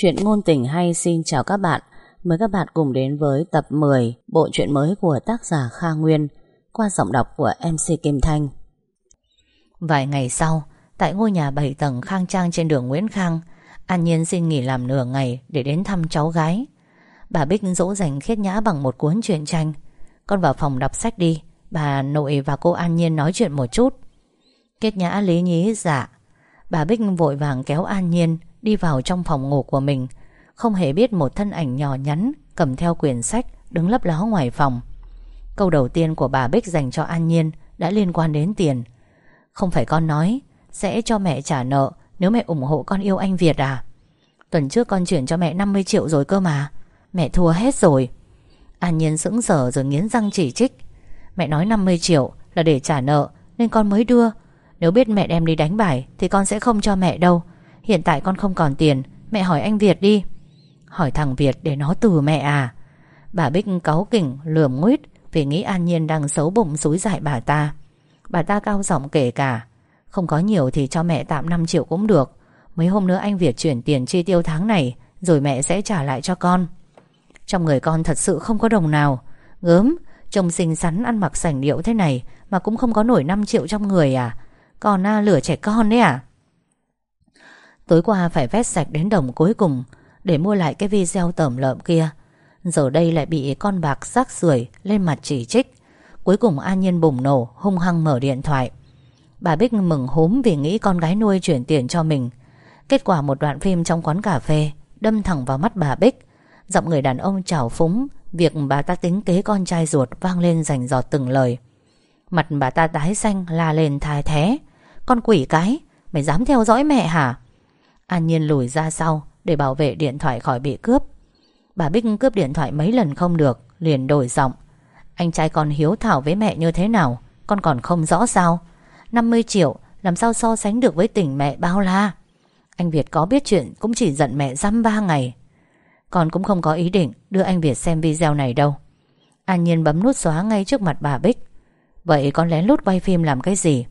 Chuyện ngôn tình hay xin chào các bạn. Mời các bạn cùng đến với tập 10 Bộ truyện mới của tác giả Kha Nguyên Qua giọng đọc của MC Kim Thanh. Vài ngày sau, Tại ngôi nhà 7 tầng khang trang trên đường Nguyễn Khang, An Nhiên xin nghỉ làm nửa ngày Để đến thăm cháu gái. Bà Bích dỗ dành khiết nhã bằng một cuốn truyện tranh. Con vào phòng đọc sách đi, Bà nội và cô An Nhiên nói chuyện một chút. Kết nhã lý nhí dạ. Bà Bích vội vàng kéo An Nhiên Đi vào trong phòng ngủ của mình. Không hề biết một thân ảnh nhỏ nhắn Cầm theo quyển sách Đứng lấp ló ngoài phòng. Câu đầu tiên của bà Bích dành cho An Nhiên Đã liên quan đến tiền. Không phải con nói, Sẽ cho mẹ trả nợ Nếu mẹ ủng hộ con yêu anh Việt à? Tuần trước con chuyển cho mẹ 50 triệu rồi cơ mà. Mẹ thua hết rồi. An Nhiên sững sờ rồi nghiến răng chỉ trích. Mẹ nói 50 triệu là để trả nợ Nên con mới đưa. Nếu biết mẹ đem đi đánh bài Thì con sẽ không cho mẹ đâu. Hiện tại con không còn tiền Mẹ hỏi anh Việt đi. Hỏi thằng Việt để nó từ mẹ à. Bà Bích cáu kỉnh lườm nguyết Vì nghĩ An Nhiên đang xấu bụng xúi dại bà ta. Bà ta cao giọng kể cả Không có nhiều thì cho mẹ tạm 5 triệu cũng được. Mấy hôm nữa anh Việt chuyển tiền chi tiêu tháng này Rồi mẹ sẽ trả lại cho con. Trong người con thật sự không có đồng nào. Gớm Trông xinh xắn ăn mặc sảnh điệu thế này Mà cũng không có nổi 5 triệu trong người à. Còn à, lửa trẻ con đấy à. Tối qua phải vét sạch đến đồng cuối cùng Để mua lại cái video tẩm lợm kia. Giờ đây lại bị con bạc rác rưởi Lên mặt chỉ trích. Cuối cùng An Nhiên bùng nổ, Hung hăng mở điện thoại. Bà Bích mừng húm vì nghĩ con gái nuôi chuyển tiền cho mình. Kết quả một đoạn phim trong quán cà phê Đâm thẳng vào mắt bà Bích. Giọng người đàn ông trào phúng, Việc bà ta tính kế con trai ruột Vang lên rành giọt từng lời. Mặt bà ta tái xanh, la lên thai thế. Con quỷ cái, Mày dám theo dõi mẹ hả? An Nhiên lùi ra sau Để bảo vệ điện thoại khỏi bị cướp. Bà Bích cướp điện thoại mấy lần không được, Liền đổi giọng. Anh trai con hiếu thảo với mẹ như thế nào? Con còn không rõ sao? 50 triệu, làm sao so sánh được với tình mẹ bao la? Anh Việt có biết chuyện Cũng chỉ giận mẹ dăm ba ngày. Con cũng không có ý định đưa anh Việt xem video này đâu. An Nhiên bấm nút xóa ngay trước mặt bà Bích. Vậy con lén lút quay phim làm cái gì?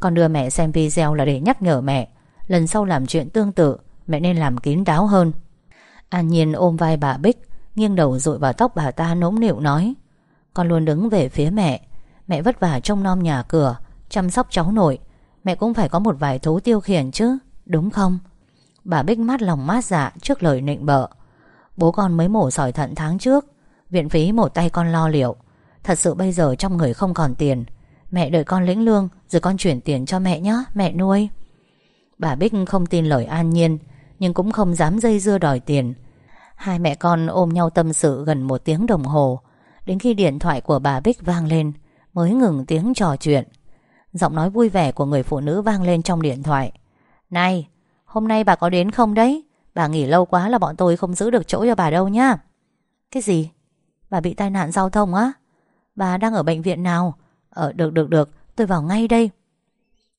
Con đưa mẹ xem video là để nhắc nhở mẹ. Lần sau làm chuyện tương tự, Mẹ nên làm kín đáo hơn. An Nhiên ôm vai bà Bích, Nghiêng đầu dội vào tóc bà ta nỗm nịu nói, Con luôn đứng về phía mẹ. Mẹ vất vả trông nom nhà cửa, Chăm sóc cháu nội. Mẹ cũng phải có một vài thú tiêu khiển chứ, Đúng không? Bà Bích mát lòng mát dạ trước lời nịnh bợ. Bố con mới mổ sỏi thận tháng trước, Viện phí một tay con lo liệu. Thật sự bây giờ trong người không còn tiền. Mẹ đợi con lĩnh lương, Rồi con chuyển tiền cho mẹ nhé Mẹ nuôi. Bà Bích không tin lời an nhiên, Nhưng cũng không dám dây dưa đòi tiền. Hai mẹ con ôm nhau tâm sự gần một tiếng đồng hồ. Đến khi điện thoại của bà Bích vang lên, Mới ngừng tiếng trò chuyện. Giọng nói vui vẻ của người phụ nữ vang lên trong điện thoại. Này, Hôm nay bà có đến không đấy? Bà nghỉ lâu quá là bọn tôi không giữ được chỗ cho bà đâu nhá. Cái gì? Bà bị tai nạn giao thông á? Bà đang ở bệnh viện nào? Ờ được được được, tôi vào ngay đây.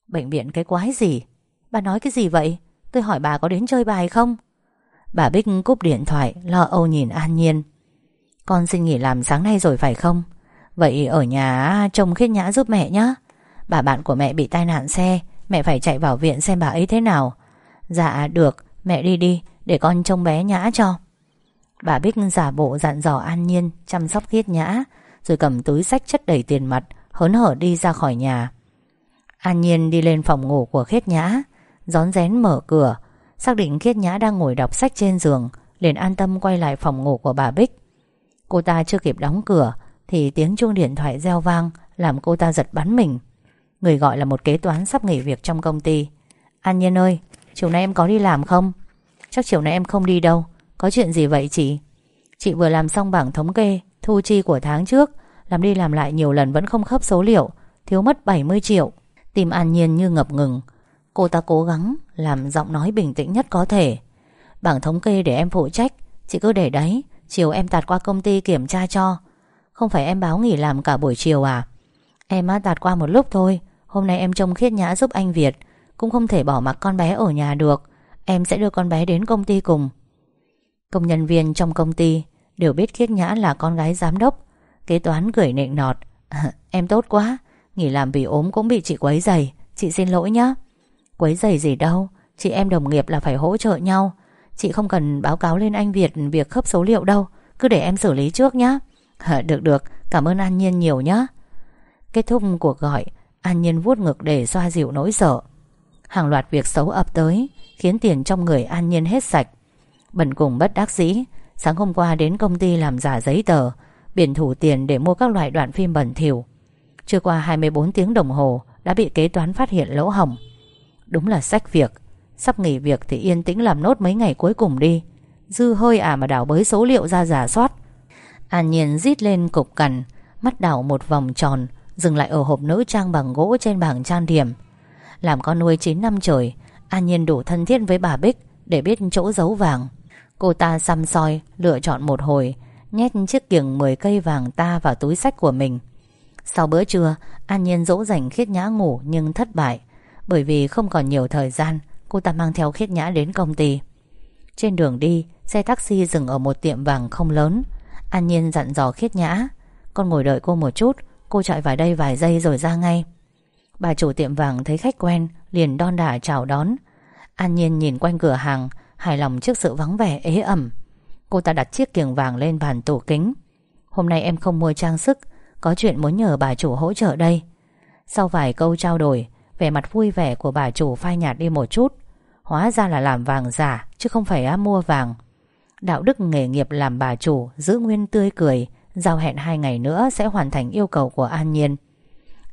Bệnh viện cái quái gì? Bà nói cái gì vậy? Tôi hỏi bà có đến chơi bài không? Bà Bích cúp điện thoại, Lo âu nhìn An Nhiên. Con xin nghỉ làm sáng nay rồi phải không? Vậy ở nhà trông khiết nhã giúp mẹ nhé Bà bạn của mẹ bị tai nạn xe, Mẹ phải chạy vào viện xem bà ấy thế nào. Dạ được. Mẹ đi đi, để con trông bé nhã cho. Bà Bích giả bộ dặn dò An Nhiên, Chăm sóc khiết nhã, Rồi cầm túi sách chất đầy tiền mặt, Hớn hở đi ra khỏi nhà. An Nhiên đi lên phòng ngủ của khiết nhã. Gión rén mở cửa, Xác định Khiết Nhã đang ngồi đọc sách trên giường, liền an tâm quay lại phòng ngủ của bà Bích. Cô ta chưa kịp đóng cửa Thì tiếng chuông điện thoại reo vang, Làm cô ta giật bắn mình. Người gọi là một kế toán sắp nghỉ việc trong công ty. An Nhiên ơi, Chiều nay em có đi làm không? Chắc chiều nay em không đi đâu. Có chuyện gì vậy chị? Chị vừa làm xong bảng thống kê, Thu chi của tháng trước, Làm đi làm lại nhiều lần vẫn không khớp số liệu, Thiếu mất 70 triệu. Tìm An Nhiên như ngập ngừng. Cô ta cố gắng làm giọng nói bình tĩnh nhất có thể. Bảng thống kê để em phụ trách, Chị cứ để đấy, Chiều em tạt qua công ty kiểm tra cho. Không phải em báo nghỉ làm cả buổi chiều à? Em á, tạt qua một lúc thôi, Hôm nay em trông khiết nhã giúp anh Việt, Cũng không thể bỏ mặc con bé ở nhà được. Em sẽ đưa con bé đến công ty cùng. Công nhân viên trong công ty Đều biết khiết nhã là con gái giám đốc. Kế toán cười nịnh nọt. Em tốt quá, Nghỉ làm vì ốm cũng bị chị quấy dày. Chị xin lỗi nhé Quấy giày gì đâu. Chị em đồng nghiệp là phải hỗ trợ nhau. Chị không cần báo cáo lên anh Việt Việc khớp số liệu đâu. Cứ để em xử lý trước nhé Được được. Cảm ơn An Nhiên nhiều nhé Kết thúc cuộc gọi, An Nhiên vuốt ngực để xoa dịu nỗi sợ. Hàng loạt việc xấu ập tới, Khiến tiền trong người An Nhiên hết sạch. Bần cùng bất đắc dĩ, Sáng hôm qua đến công ty làm giả giấy tờ, Biển thủ tiền để mua các loại đoạn phim bẩn thỉu. Chưa qua 24 tiếng đồng hồ, Đã bị kế toán phát hiện lỗ hỏng. Đúng là sách việc. Sắp nghỉ việc thì yên tĩnh làm nốt mấy ngày cuối cùng đi. Dư hơi à mà đảo bới số liệu ra giả soát. An Nhiên rít lên cục cằn, Mắt đảo một vòng tròn, Dừng lại ở hộp nữ trang bằng gỗ trên bảng trang điểm. Làm con nuôi 9 năm trời, An Nhiên đủ thân thiết với bà Bích Để biết chỗ giấu vàng. Cô ta xăm soi, Lựa chọn một hồi, Nhét chiếc kiềng 10 cây vàng ta vào túi sách của mình. Sau bữa trưa, An Nhiên dỗ dành khiết nhã ngủ nhưng thất bại. Bởi vì không còn nhiều thời gian, Cô ta mang theo khiết nhã đến công ty. Trên đường đi, Xe taxi dừng ở một tiệm vàng không lớn. An Nhiên dặn dò khiết nhã, Con ngồi đợi cô một chút, Cô chạy vào đây vài giây rồi ra ngay. Bà chủ tiệm vàng thấy khách quen, Liền đon đả chào đón. An Nhiên nhìn quanh cửa hàng, Hài lòng trước sự vắng vẻ, ế ẩm. Cô ta đặt chiếc kiềng vàng lên bàn tủ kính. Hôm nay em không mua trang sức, Có chuyện muốn nhờ bà chủ hỗ trợ đây. Sau vài câu trao đổi Vẻ mặt vui vẻ của bà chủ phai nhạt đi một chút. Hóa ra là làm vàng giả, Chứ không phải mua vàng. Đạo đức nghề nghiệp làm bà chủ, Giữ nguyên tươi cười, Giao hẹn hai ngày nữa sẽ hoàn thành yêu cầu của An Nhiên.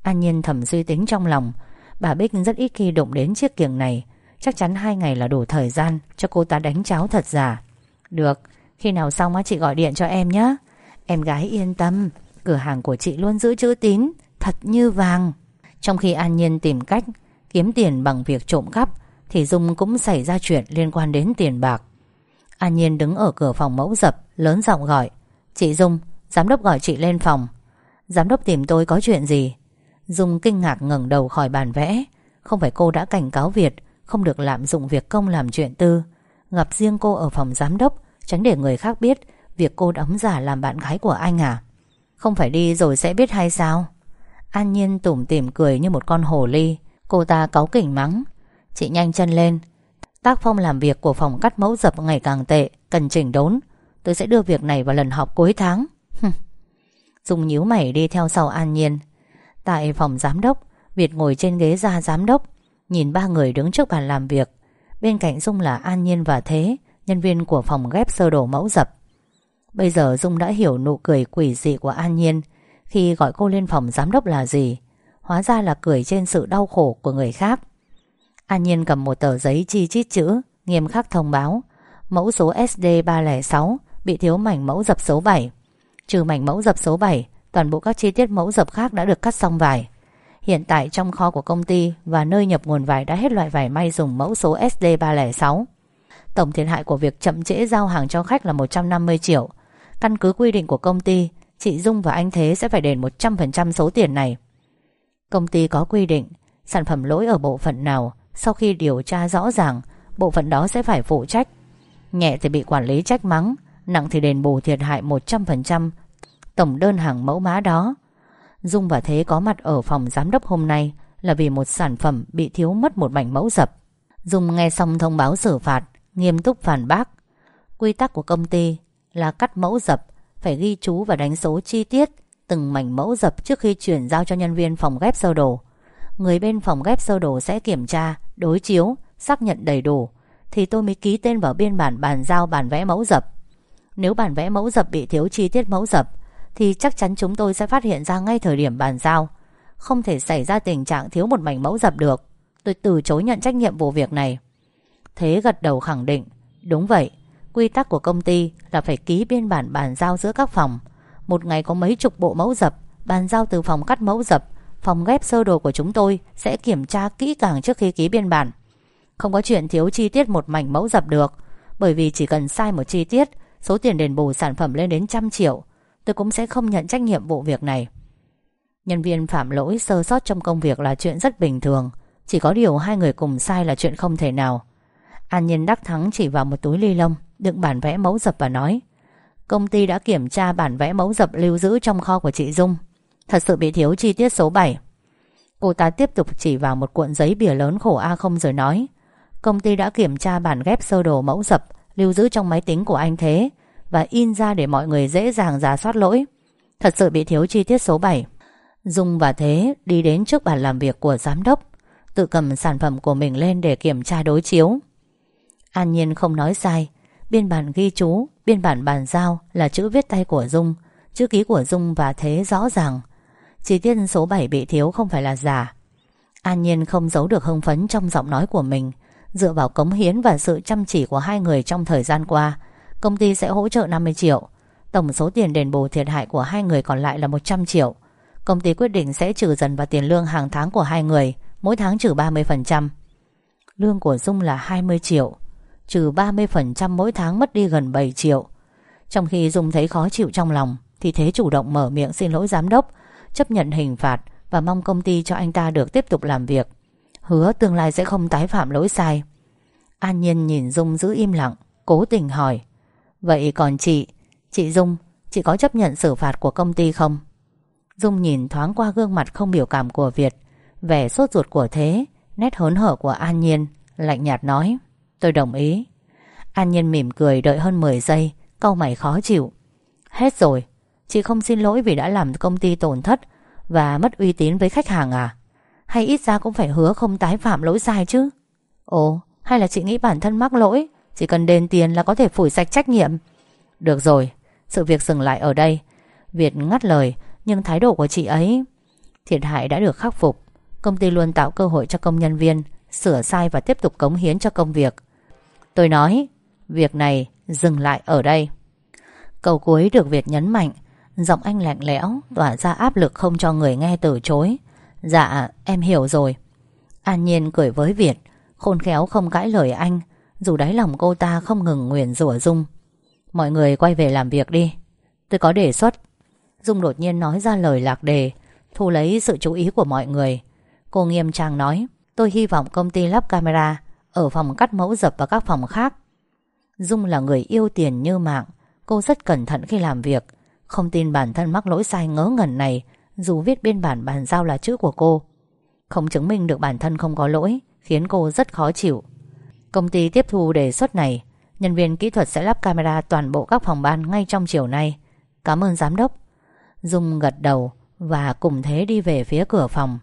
An Nhiên thầm suy tính trong lòng, Bà Bích rất ít khi đụng đến chiếc kiềng này. Chắc chắn hai ngày là đủ thời gian Cho cô ta đánh cháo thật giả. Được, Khi nào xong á, chị gọi điện cho em nhé. Em gái yên tâm, Cửa hàng của chị luôn giữ chữ tín, Thật như vàng. Trong khi An Nhiên tìm cách Kiếm tiền bằng việc trộm cắp, Thì Dung cũng xảy ra chuyện liên quan đến tiền bạc. An Nhiên đứng ở cửa phòng mẫu dập, Lớn giọng gọi, Chị Dung, Giám đốc gọi chị lên phòng. Giám đốc tìm tôi có chuyện gì? Dung kinh ngạc ngẩng đầu khỏi bàn vẽ. Không phải cô đã cảnh cáo Việt, Không được lạm dụng việc công làm chuyện tư. Gặp riêng cô ở phòng giám đốc, Tránh để người khác biết Việc cô đóng giả làm bạn gái của anh à? Không phải đi rồi sẽ biết hay sao? An Nhiên tủm tỉm cười như một con hồ ly. Cô ta cáu kỉnh mắng. Chị nhanh chân lên. Tác phong làm việc của phòng cắt mẫu dập ngày càng tệ, Cần chỉnh đốn. Tôi sẽ đưa việc này vào lần họp cuối tháng. Dung nhíu mày đi theo sau An Nhiên. Tại phòng giám đốc, Việt ngồi trên ghế ra giám đốc, Nhìn ba người đứng trước bàn làm việc. Bên cạnh Dung là An Nhiên và Thế, Nhân viên của phòng ghép sơ đồ mẫu dập. Bây giờ Dung đã hiểu nụ cười quỷ dị của An Nhiên. Khi gọi cô lên phòng giám đốc là gì? Hóa ra là cười trên sự đau khổ của người khác. An Nhiên cầm một tờ giấy chi chít chữ, Nghiêm khắc thông báo. Mẫu số SD306 Bị thiếu mảnh mẫu dập số 7 Trừ mảnh mẫu dập số 7 Toàn bộ các chi tiết mẫu dập khác đã được cắt xong vải. Hiện tại trong kho của công ty Và nơi nhập nguồn vải đã hết loại vải may dùng mẫu số SD306 Tổng thiệt hại của việc chậm trễ giao hàng cho khách là 150 triệu. Căn cứ quy định của công ty Chị Dung và anh Thế sẽ phải đền 100% số tiền này. Công ty có quy định, Sản phẩm lỗi ở bộ phận nào, Sau khi điều tra rõ ràng, Bộ phận đó sẽ phải phụ trách. Nhẹ thì bị quản lý trách mắng, Nặng thì đền bù thiệt hại 100% Tổng đơn hàng mẫu mã đó. Dung và Thế có mặt ở phòng giám đốc hôm nay Là vì một sản phẩm bị thiếu mất một mảnh mẫu dập. Dung nghe xong thông báo xử phạt, Nghiêm túc phản bác. Quy tắc của công ty là cắt mẫu dập phải ghi chú và đánh số chi tiết Từng mảnh mẫu dập trước khi chuyển giao cho nhân viên phòng ghép sơ đồ. Người bên phòng ghép sơ đồ sẽ kiểm tra, Đối chiếu, Xác nhận đầy đủ, Thì tôi mới ký tên vào biên bản bàn giao bản vẽ mẫu dập. Nếu bản vẽ mẫu dập bị thiếu chi tiết mẫu dập, Thì chắc chắn chúng tôi sẽ phát hiện ra ngay thời điểm bàn giao. Không thể xảy ra tình trạng thiếu một mảnh mẫu dập được. Tôi từ chối nhận trách nhiệm vụ việc này. Thế gật đầu khẳng định, Đúng vậy Quy tắc của công ty là phải ký biên bản bàn giao giữa các phòng. Một ngày có mấy chục bộ mẫu dập, Bàn giao từ phòng cắt mẫu dập, Phòng ghép sơ đồ của chúng tôi Sẽ kiểm tra kỹ càng trước khi ký biên bản. Không có chuyện thiếu chi tiết một mảnh mẫu dập được, Bởi vì chỉ cần sai một chi tiết, Số tiền đền bù sản phẩm lên đến trăm triệu, Tôi cũng sẽ không nhận trách nhiệm vụ việc này. Nhân viên phạm lỗi sơ sót trong công việc là chuyện rất bình thường, Chỉ có điều hai người cùng sai là chuyện không thể nào. An Nhiên đắc thắng chỉ vào một túi ly lông. Đựng bản vẽ mẫu dập và nói, Công ty đã kiểm tra bản vẽ mẫu dập lưu giữ trong kho của chị Dung. Thật sự bị thiếu chi tiết số 7 Cô ta tiếp tục chỉ vào một cuộn giấy bìa lớn khổ A0 rồi nói, Công ty đã kiểm tra bản ghép sơ đồ mẫu dập Lưu giữ trong máy tính của anh thế Và in ra để mọi người dễ dàng giả soát lỗi. Thật sự bị thiếu chi tiết số 7 Dung và Thế đi đến trước bàn làm việc của giám đốc, Tự cầm sản phẩm của mình lên để kiểm tra đối chiếu. An Nhiên không nói sai Biên bản ghi chú, Biên bản bàn giao là chữ viết tay của Dung, Chữ ký của Dung và Thế rõ ràng. Chi tiết số 7 bị thiếu không phải là giả. An Nhiên không giấu được hưng phấn trong giọng nói của mình. Dựa vào cống hiến và sự chăm chỉ của hai người trong thời gian qua, Công ty sẽ hỗ trợ 50 triệu. Tổng số tiền đền bù thiệt hại của hai người còn lại là 100 triệu. Công ty quyết định sẽ trừ dần vào tiền lương hàng tháng của hai người, Mỗi tháng trừ 30% Lương của Dung là 20 triệu. Trừ 30% mỗi tháng mất đi gần 7 triệu. Trong khi Dung thấy khó chịu trong lòng, Thì Thế chủ động mở miệng xin lỗi giám đốc, Chấp nhận hình phạt Và mong công ty cho anh ta được tiếp tục làm việc. Hứa tương lai sẽ không tái phạm lỗi sai. An Nhiên nhìn Dung giữ im lặng, Cố tình hỏi, Vậy còn chị Chị Dung, Chị có chấp nhận xử phạt của công ty không? Dung nhìn thoáng qua gương mặt không biểu cảm của Việt, Vẻ sốt ruột của Thế, Nét hớn hở của An Nhiên, Lạnh nhạt nói Tôi đồng ý. An Nhiên mỉm cười đợi hơn 10 giây Câu mày khó chịu. Hết rồi, Chị không xin lỗi vì đã làm công ty tổn thất Và mất uy tín với khách hàng à? Hay ít ra cũng phải hứa không tái phạm lỗi sai chứ? Ồ, Hay là chị nghĩ bản thân mắc lỗi, Chỉ cần đền tiền là có thể phủi sạch trách nhiệm? Được rồi, Sự việc dừng lại ở đây. Việt ngắt lời, Nhưng thái độ của chị ấy, Thiệt hại đã được khắc phục. Công ty luôn tạo cơ hội cho công nhân viên, Sửa sai và tiếp tục cống hiến cho công việc. Tôi nói, Việc này dừng lại ở đây. Câu cuối được Việt nhấn mạnh. Giọng anh lạnh lẽo, Tỏa ra áp lực không cho người nghe từ chối. Dạ em hiểu rồi. An Nhiên cười với Việt, Khôn khéo không cãi lời anh, Dù đáy lòng cô ta không ngừng nguyền rủa Dung Mọi người quay về làm việc đi, Tôi có đề xuất. Dung đột nhiên nói ra lời lạc đề, Thu lấy sự chú ý của mọi người. Cô nghiêm trang nói, Tôi hy vọng công ty lắp camera ở phòng cắt mẫu dập và các phòng khác. Dung là người yêu tiền như mạng, Cô rất cẩn thận khi làm việc. Không tin bản thân mắc lỗi sai ngớ ngẩn này, Dù viết biên bản bàn giao là chữ của cô. Không chứng minh được bản thân không có lỗi, Khiến cô rất khó chịu. Công ty tiếp thu đề xuất này, Nhân viên kỹ thuật sẽ lắp camera toàn bộ các phòng ban ngay trong chiều nay. Cảm ơn giám đốc. Dung gật đầu Và cùng thế đi về phía cửa phòng.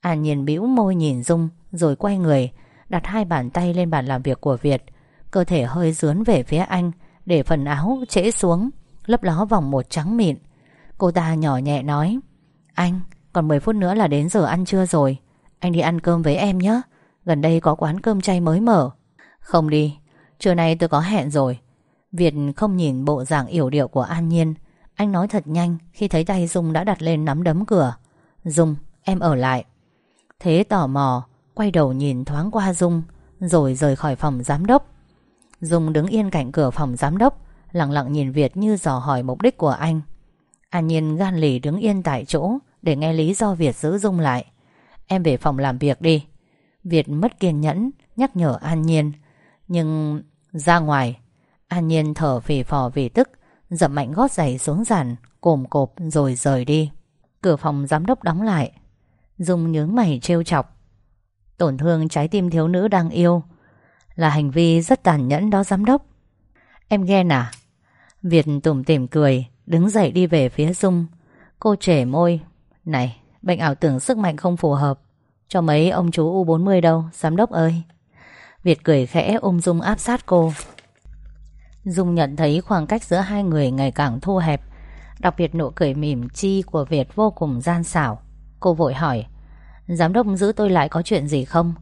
An Nhiên bĩu môi nhìn Dung, Rồi quay người Đặt hai bàn tay lên bàn làm việc của Việt. Cơ thể hơi dướn về phía anh Để phần áo trễ xuống Lấp ló vòng một trắng mịn. Cô ta nhỏ nhẹ nói Anh, còn 10 phút nữa là đến giờ ăn trưa rồi. Anh đi ăn cơm với em nhé. Gần đây có quán cơm chay mới mở. Không đi. Trưa nay tôi có hẹn rồi. Việt không nhìn bộ dạng yểu điệu của An Nhiên. Anh nói thật nhanh Khi thấy tay Dung đã đặt lên nắm đấm cửa. Dung, em ở lại. Thế tò mò Quay đầu nhìn thoáng qua Dung, Rồi rời khỏi phòng giám đốc. Dung đứng yên cạnh cửa phòng giám đốc, Lặng lặng nhìn Việt như dò hỏi mục đích của anh. An Nhiên gan lì đứng yên tại chỗ Để nghe lý do Việt giữ Dung lại. Em về phòng làm việc đi. Việt mất kiên nhẫn, Nhắc nhở An Nhiên. Nhưng ra ngoài, An Nhiên thở phì phò vì tức Dậm mạnh gót giày xuống giàn, Cồm cộp rồi rời đi. Cửa phòng giám đốc đóng lại. Dung nhướng mày trêu chọc. Tổn thương trái tim thiếu nữ đang yêu. Là hành vi rất tàn nhẫn đó, giám đốc. Em ghen à Việt tủm tỉm cười, Đứng dậy đi về phía Dung. Cô trẻ môi. Này, bệnh ảo tưởng sức mạnh không phù hợp. Cho mấy ông chú U40 đâu, Giám đốc ơi. Việt cười khẽ ôm Dung áp sát cô. Dung nhận thấy khoảng cách giữa hai người ngày càng thu hẹp. Đặc biệt nụ cười mỉm chi của Việt vô cùng gian xảo. Cô vội hỏi Giám đốc giữ tôi lại có chuyện gì không?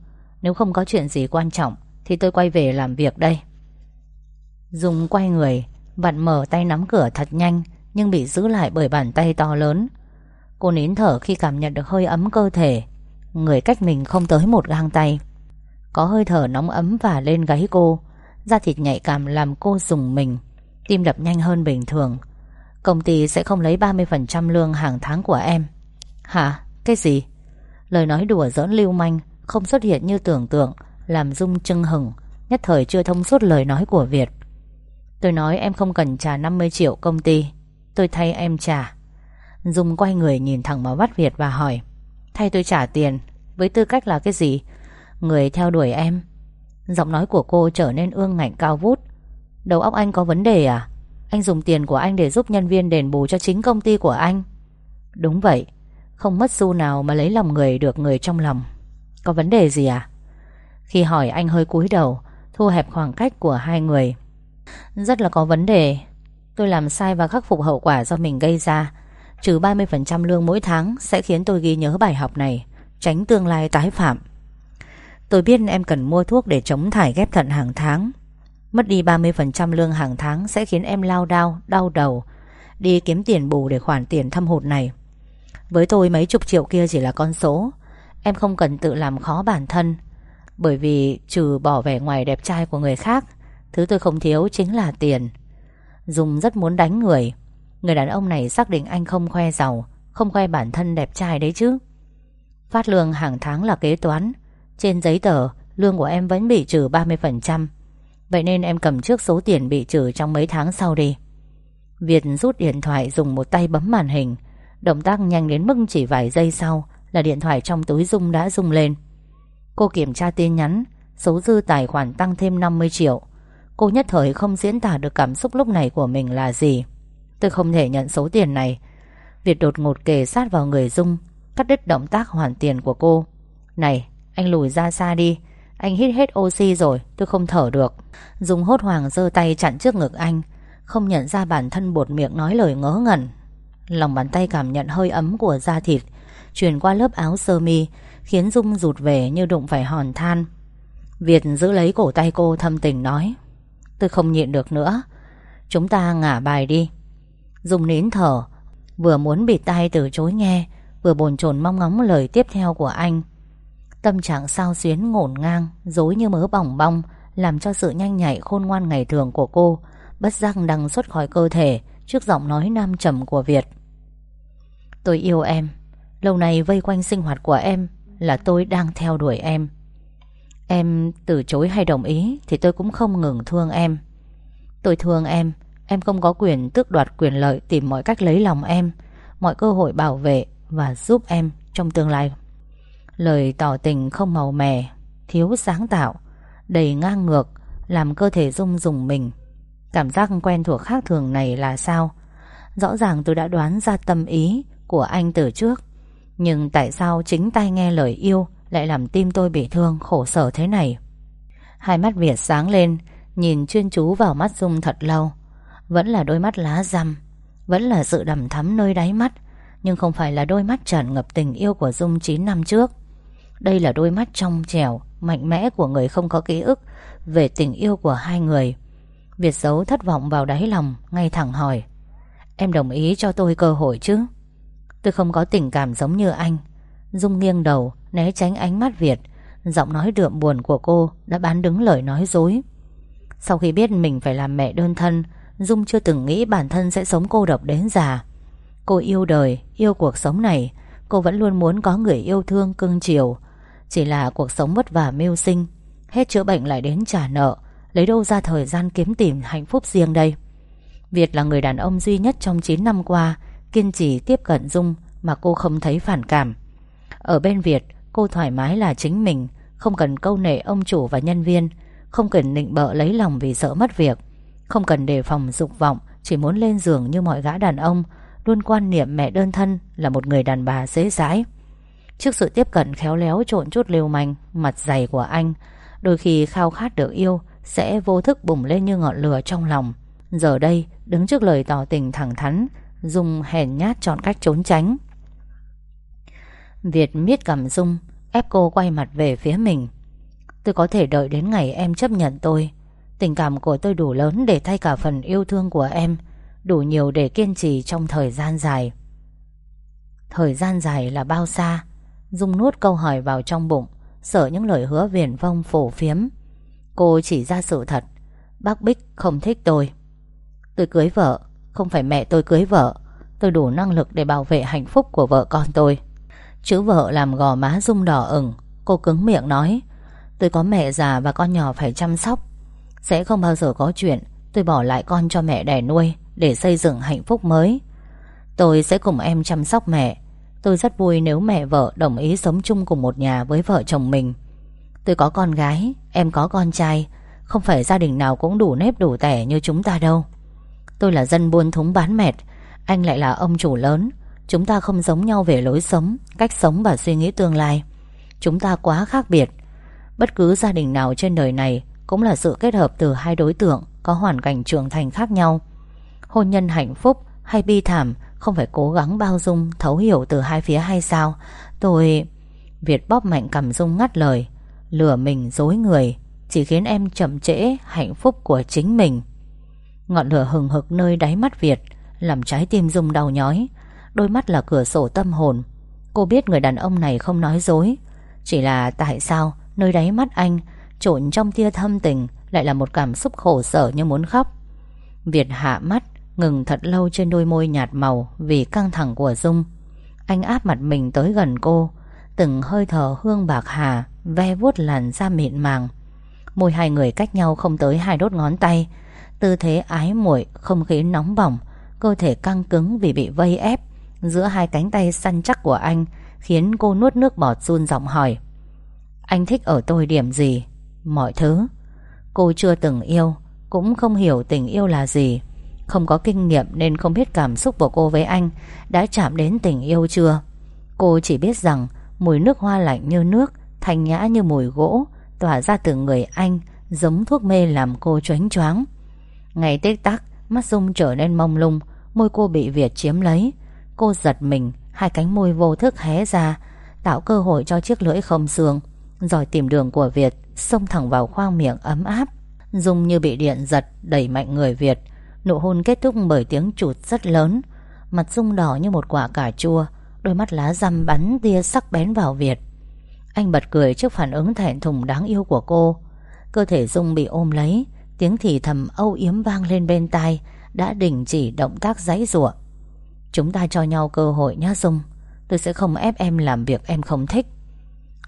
Nếu không có chuyện gì quan trọng, Thì tôi quay về làm việc đây. Dung quay người, Vặn mở tay nắm cửa thật nhanh, Nhưng bị giữ lại bởi bàn tay to lớn. Cô nín thở khi cảm nhận được hơi ấm cơ thể. Người cách mình không tới một gang tay. Có hơi thở nóng ấm và lên gáy cô. Da thịt nhạy cảm làm cô dùng mình. Tim đập nhanh hơn bình thường. Công ty sẽ không lấy 30% lương hàng tháng của em. Hả? Cái gì? Lời nói đùa giỡn lưu manh, Không xuất hiện như tưởng tượng, Làm Dung chưng hừng Nhất thời chưa thông suốt lời nói của Việt. Tôi nói em không cần trả 50 triệu công ty, Tôi thay em trả. Dung quay người nhìn thẳng vào mắt Việt và hỏi, Thay tôi trả tiền, Với tư cách là cái gì? Người theo đuổi em. Giọng nói của cô trở nên ương ngạnh cao vút. Đầu óc anh có vấn đề à? Anh dùng tiền của anh để giúp nhân viên đền bù cho chính công ty của anh. Đúng vậy không mất xu nào mà lấy lòng người được người trong lòng. Có vấn đề gì à? Khi hỏi anh hơi cúi đầu Thu hẹp khoảng cách của hai người. Rất là có vấn đề. Tôi làm sai và khắc phục hậu quả do mình gây ra. Trừ 30% lương mỗi tháng Sẽ khiến tôi ghi nhớ bài học này Tránh tương lai tái phạm. Tôi biết em cần mua thuốc để chống thải ghép thận hàng tháng. Mất đi 30% lương hàng tháng Sẽ khiến em lao đao, đau đầu. Đi kiếm tiền bù để khoản tiền thâm hụt này. Với tôi mấy chục triệu kia chỉ là con số. Em không cần tự làm khó bản thân. Bởi vì trừ bỏ vẻ ngoài đẹp trai của người khác, Thứ tôi không thiếu chính là tiền. Dung rất muốn đánh người. Người đàn ông này xác định anh không khoe giàu, Không khoe bản thân đẹp trai đấy chứ. Phát lương hàng tháng là kế toán. Trên giấy tờ, Lương của em vẫn bị trừ 30% Vậy nên em cầm trước số tiền bị trừ Trong mấy tháng sau đi. Việt rút điện thoại dùng một tay bấm màn hình. Động tác nhanh đến mức chỉ vài giây sau Là điện thoại trong túi Dung đã rung lên. Cô kiểm tra tin nhắn, Số dư tài khoản tăng thêm 50 triệu. Cô nhất thời không diễn tả được cảm xúc lúc này của mình là gì. Tôi không thể nhận số tiền này. Việt đột ngột kề sát vào người Dung, Cắt đứt động tác hoàn tiền của cô. Này, anh lùi ra xa đi. Anh hít hết oxy rồi, Tôi không thở được. Dung hốt hoảng giơ tay chặn trước ngực anh, Không nhận ra bản thân bột miệng nói lời ngớ ngẩn. Lòng bàn tay cảm nhận hơi ấm của da thịt, Truyền qua lớp áo sơ mi, Khiến Dung rụt về như đụng phải hòn than. Việt giữ lấy cổ tay cô thâm tình nói, Tôi không nhịn được nữa. Chúng ta ngả bài đi. Dung nín thở, Vừa muốn bịt tai từ chối nghe, Vừa bồn chồn mong ngóng lời tiếp theo của anh. Tâm trạng sao xuyến ngổn ngang Dối như mớ bỏng bong, Làm cho sự nhanh nhạy khôn ngoan ngày thường của cô, Bất giác đằng xuất khỏi cơ thể Trước giọng nói nam trầm của Việt. Tôi yêu em. Lâu nay vây quanh sinh hoạt của em Là tôi đang theo đuổi em. Em từ chối hay đồng ý Thì tôi cũng không ngừng thương em. Tôi thương em. Em không có quyền tước đoạt quyền lợi Tìm mọi cách lấy lòng em, Mọi cơ hội bảo vệ và giúp em Trong tương lai. Lời tỏ tình không màu mè, Thiếu sáng tạo, Đầy ngang ngược, Làm cơ thể rung rùng mình. Cảm giác quen thuộc khác thường này là sao? Rõ ràng tôi đã đoán ra tâm ý Của anh từ trước. Nhưng tại sao chính tay nghe lời yêu Lại làm tim tôi bị thương, khổ sở thế này? Hai mắt Việt sáng lên, Nhìn chuyên chú vào mắt Dung thật lâu. Vẫn là đôi mắt lá răm, Vẫn là sự đầm thắm nơi đáy mắt, Nhưng không phải là đôi mắt tràn ngập tình yêu của Dung 9 năm trước. Đây là đôi mắt trong trẻo, Mạnh mẽ của người không có ký ức Về tình yêu của hai người. Việt giấu thất vọng vào đáy lòng, Ngay thẳng hỏi. Em đồng ý cho tôi cơ hội chứ? Tôi không có tình cảm giống như anh. Dung nghiêng đầu, Né tránh ánh mắt Việt. Giọng nói đượm buồn của cô Đã bán đứng lời nói dối. Sau khi biết mình phải làm mẹ đơn thân, Dung chưa từng nghĩ bản thân sẽ sống cô độc đến già. Cô yêu đời, Yêu cuộc sống này. Cô vẫn luôn muốn có người yêu thương cưng chiều. Chỉ là cuộc sống vất vả mưu sinh, Hết chữa bệnh lại đến trả nợ. Lấy đâu ra thời gian kiếm tìm hạnh phúc riêng đây? Việt là người đàn ông duy nhất trong 9 năm qua, Kiên trì tiếp cận Dung Mà cô không thấy phản cảm. Ở bên Việt, cô thoải mái là chính mình, Không cần câu nệ ông chủ và nhân viên, Không cần nịnh bợ lấy lòng vì sợ mất việc, Không cần đề phòng dục vọng, Chỉ muốn lên giường như mọi gã đàn ông, Luôn quan niệm mẹ đơn thân Là một người đàn bà dễ dãi. Trước sự tiếp cận khéo léo trộn chút liều manh, Mặt dày của anh, Đôi khi khao khát được yêu sẽ vô thức bùng lên như ngọn lửa trong lòng. Giờ đây, đứng trước lời tỏ tình thẳng thắn, Dung hèn nhát chọn cách trốn tránh. Việt miết cầm Dung, Ép cô quay mặt về phía mình. Tôi có thể đợi đến ngày em chấp nhận tôi. Tình cảm của tôi đủ lớn Để thay cả phần yêu thương của em, Đủ nhiều để kiên trì trong thời gian dài. Thời gian dài là bao xa? Dung nuốt câu hỏi vào trong bụng, Sợ những lời hứa viển vông phổ phiếm. Cô chỉ ra sự thật. Bác Bích không thích tôi. Tôi cưới vợ, Không phải mẹ tôi cưới vợ. Tôi đủ năng lực để bảo vệ hạnh phúc của vợ con tôi. Chữ vợ làm gò má rung đỏ ửng. Cô cứng miệng nói, Tôi có mẹ già và con nhỏ phải chăm sóc. Sẽ không bao giờ có chuyện, Tôi bỏ lại con cho mẹ đẻ nuôi Để xây dựng hạnh phúc mới. Tôi sẽ cùng em chăm sóc mẹ. Tôi rất vui nếu mẹ vợ đồng ý sống chung cùng một nhà với vợ chồng mình. Tôi có con gái Em có con trai, Không phải gia đình nào cũng đủ nếp đủ tẻ như chúng ta đâu. Tôi là dân buôn thúng bán mệt Anh lại là ông chủ lớn. Chúng ta không giống nhau về lối sống, Cách sống và suy nghĩ tương lai. Chúng ta quá khác biệt. Bất cứ gia đình nào trên đời này Cũng là sự kết hợp từ hai đối tượng, Có hoàn cảnh trưởng thành khác nhau. Hôn nhân hạnh phúc hay bi thảm Không phải cố gắng bao dung, Thấu hiểu từ hai phía hay sao? Tôi... Việt bóp mạnh cầm dung ngắt lời. Lừa mình dối người, Chỉ khiến em chậm trễ hạnh phúc của chính mình. Ngọn lửa hừng hực nơi đáy mắt Việt, Làm trái tim Dung đau nhói. Đôi mắt là cửa sổ tâm hồn. Cô biết người đàn ông này không nói dối. Chỉ là tại sao Nơi đáy mắt anh, Trộn trong tia thâm tình, Lại là một cảm xúc khổ sở như muốn khóc? Việt hạ mắt, Ngừng thật lâu trên đôi môi nhạt màu Vì căng thẳng của Dung. Anh áp mặt mình tới gần cô, Từng hơi thở hương bạc hà. Ve vuốt làn da mịn màng. Môi hai người cách nhau không tới hai đốt ngón tay. Tư thế ái muội, Không khí nóng bỏng, Cơ thể căng cứng vì bị vây ép. Giữa hai cánh tay săn chắc của anh Khiến cô nuốt nước bọt run giọng hỏi. Anh thích ở tôi điểm gì? Mọi thứ. Cô chưa từng yêu, Cũng không hiểu tình yêu là gì. Không có kinh nghiệm nên không biết cảm xúc của cô với anh Đã chạm đến tình yêu chưa? Cô chỉ biết rằng Mùi nước hoa lạnh như nước Thanh nhã như mùi gỗ, Tỏa ra từ người anh, Giống thuốc mê làm cô choáng choáng. Ngày tích tắc, Mắt Dung trở nên mông lung, Môi cô bị Việt chiếm lấy. Cô giật mình, Hai cánh môi vô thức hé ra, Tạo cơ hội cho chiếc lưỡi không xương. Rồi tìm đường của Việt, Xông thẳng vào khoang miệng ấm áp. Dung như bị điện giật, Đẩy mạnh người Việt. Nụ hôn kết thúc bởi tiếng chụt rất lớn. Mặt Dung đỏ như một quả cà chua, Đôi mắt lá răm bắn tia sắc bén vào Việt. Anh bật cười trước phản ứng thẹn thùng đáng yêu của cô. Cơ thể Dung bị ôm lấy, Tiếng thì thầm âu yếm vang lên bên tai, Đã đình chỉ động tác giãy giụa. Chúng ta cho nhau cơ hội nhá, Dung. Tôi sẽ không ép em làm việc em không thích.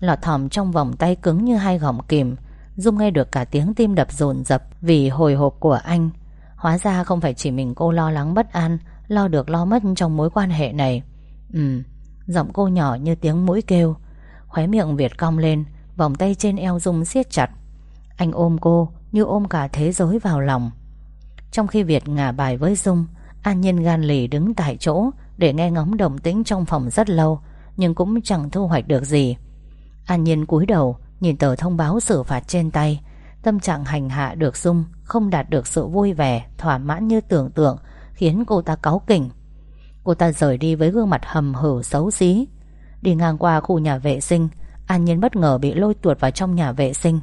Lọt thỏm trong vòng tay cứng như hai gọng kìm, Dung nghe được cả tiếng tim đập dồn dập Vì hồi hộp của anh. Hóa ra không phải chỉ mình cô lo lắng bất an, Lo được lo mất trong mối quan hệ này. Ừ Giọng cô nhỏ như tiếng mũi kêu. Khóe miệng Việt cong lên, Vòng tay trên eo Dung siết chặt. Anh ôm cô như ôm cả thế giới vào lòng. Trong khi Việt ngả bài với Dung, An Nhiên gan lì đứng tại chỗ Để nghe ngóng động tĩnh trong phòng rất lâu, Nhưng cũng chẳng thu hoạch được gì. An Nhiên cúi đầu, Nhìn tờ thông báo xử phạt trên tay. Tâm trạng hành hạ được Dung Không đạt được sự vui vẻ, Thỏa mãn như tưởng tượng, Khiến cô ta cáu kỉnh. Cô ta rời đi với gương mặt hầm hở xấu xí Đi ngang qua khu nhà vệ sinh An Nhiên bất ngờ bị lôi tuột vào trong nhà vệ sinh.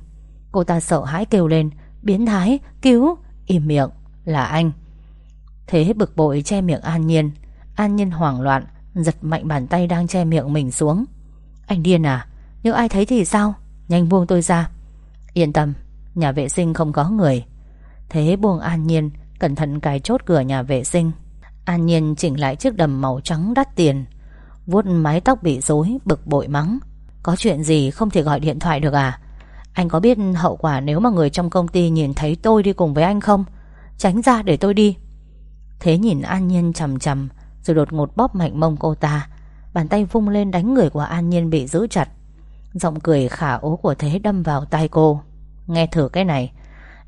Cô ta sợ hãi kêu lên Biến thái, cứu Im miệng, là anh. Thế bực bội che miệng An Nhiên An Nhiên hoảng loạn Giật mạnh bàn tay đang che miệng mình xuống. Anh điên à? Nếu ai thấy thì sao? Nhanh buông tôi ra. Yên tâm Nhà vệ sinh không có người. Thế buông An Nhiên Cẩn thận cài chốt cửa nhà vệ sinh. An Nhiên chỉnh lại chiếc đầm màu trắng đắt tiền vuốt mái tóc bị rối, Bực bội mắng. Có chuyện gì không thể gọi điện thoại được à? Anh có biết hậu quả nếu mà người trong công ty Nhìn thấy tôi đi cùng với anh không? Tránh ra để tôi đi. Thế nhìn An Nhiên chầm chầm Rồi đột ngột bóp mạnh mông cô ta. Bàn tay vung lên đánh người của An Nhiên bị giữ chặt. Giọng cười khả ố của Thế đâm vào tai cô. Nghe thử cái này.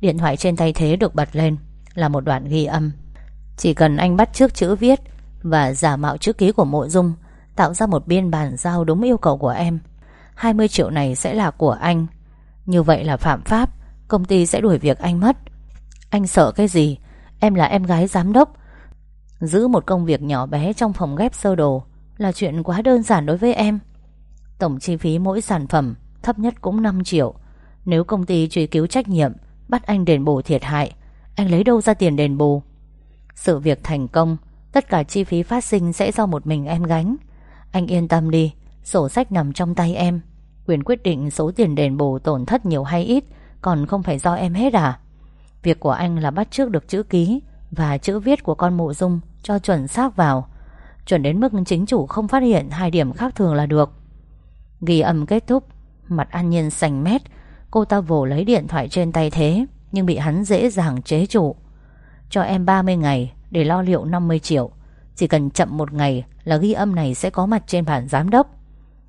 Điện thoại trên tay Thế được bật lên, Là một đoạn ghi âm. Chỉ cần anh bắt trước chữ viết Và giả mạo chữ ký của mộ dung Tạo ra một biên bản giao đúng yêu cầu của em. 20 triệu này sẽ là của anh. Như vậy là phạm pháp, Công ty sẽ đuổi việc anh mất. Anh sợ cái gì? Em là em gái giám đốc. Giữ một công việc nhỏ bé trong phòng ghép sơ đồ Là chuyện quá đơn giản đối với em. Tổng chi phí mỗi sản phẩm Thấp nhất cũng 5 triệu. Nếu công ty truy cứu trách nhiệm, Bắt anh đền bù thiệt hại, Anh lấy đâu ra tiền đền bù? Sự việc thành công, Tất cả chi phí phát sinh sẽ do một mình em gánh. Anh yên tâm đi Sổ sách nằm trong tay em Quyền quyết định số tiền đền bù tổn thất nhiều hay ít Còn không phải do em hết à Việc của anh là bắt trước được chữ ký và chữ viết của con mộ dung cho chuẩn xác vào. Chuẩn đến mức chính chủ không phát hiện hai điểm khác thường là được. Ghi âm kết thúc, mặt an nhiên sành mét, cô ta vồ lấy điện thoại trên tay thế, nhưng bị hắn dễ dàng chế trụ. Cho em 30 ngày để lo liệu 50 triệu. Chỉ cần chậm một ngày là ghi âm này sẽ có mặt trên bản giám đốc.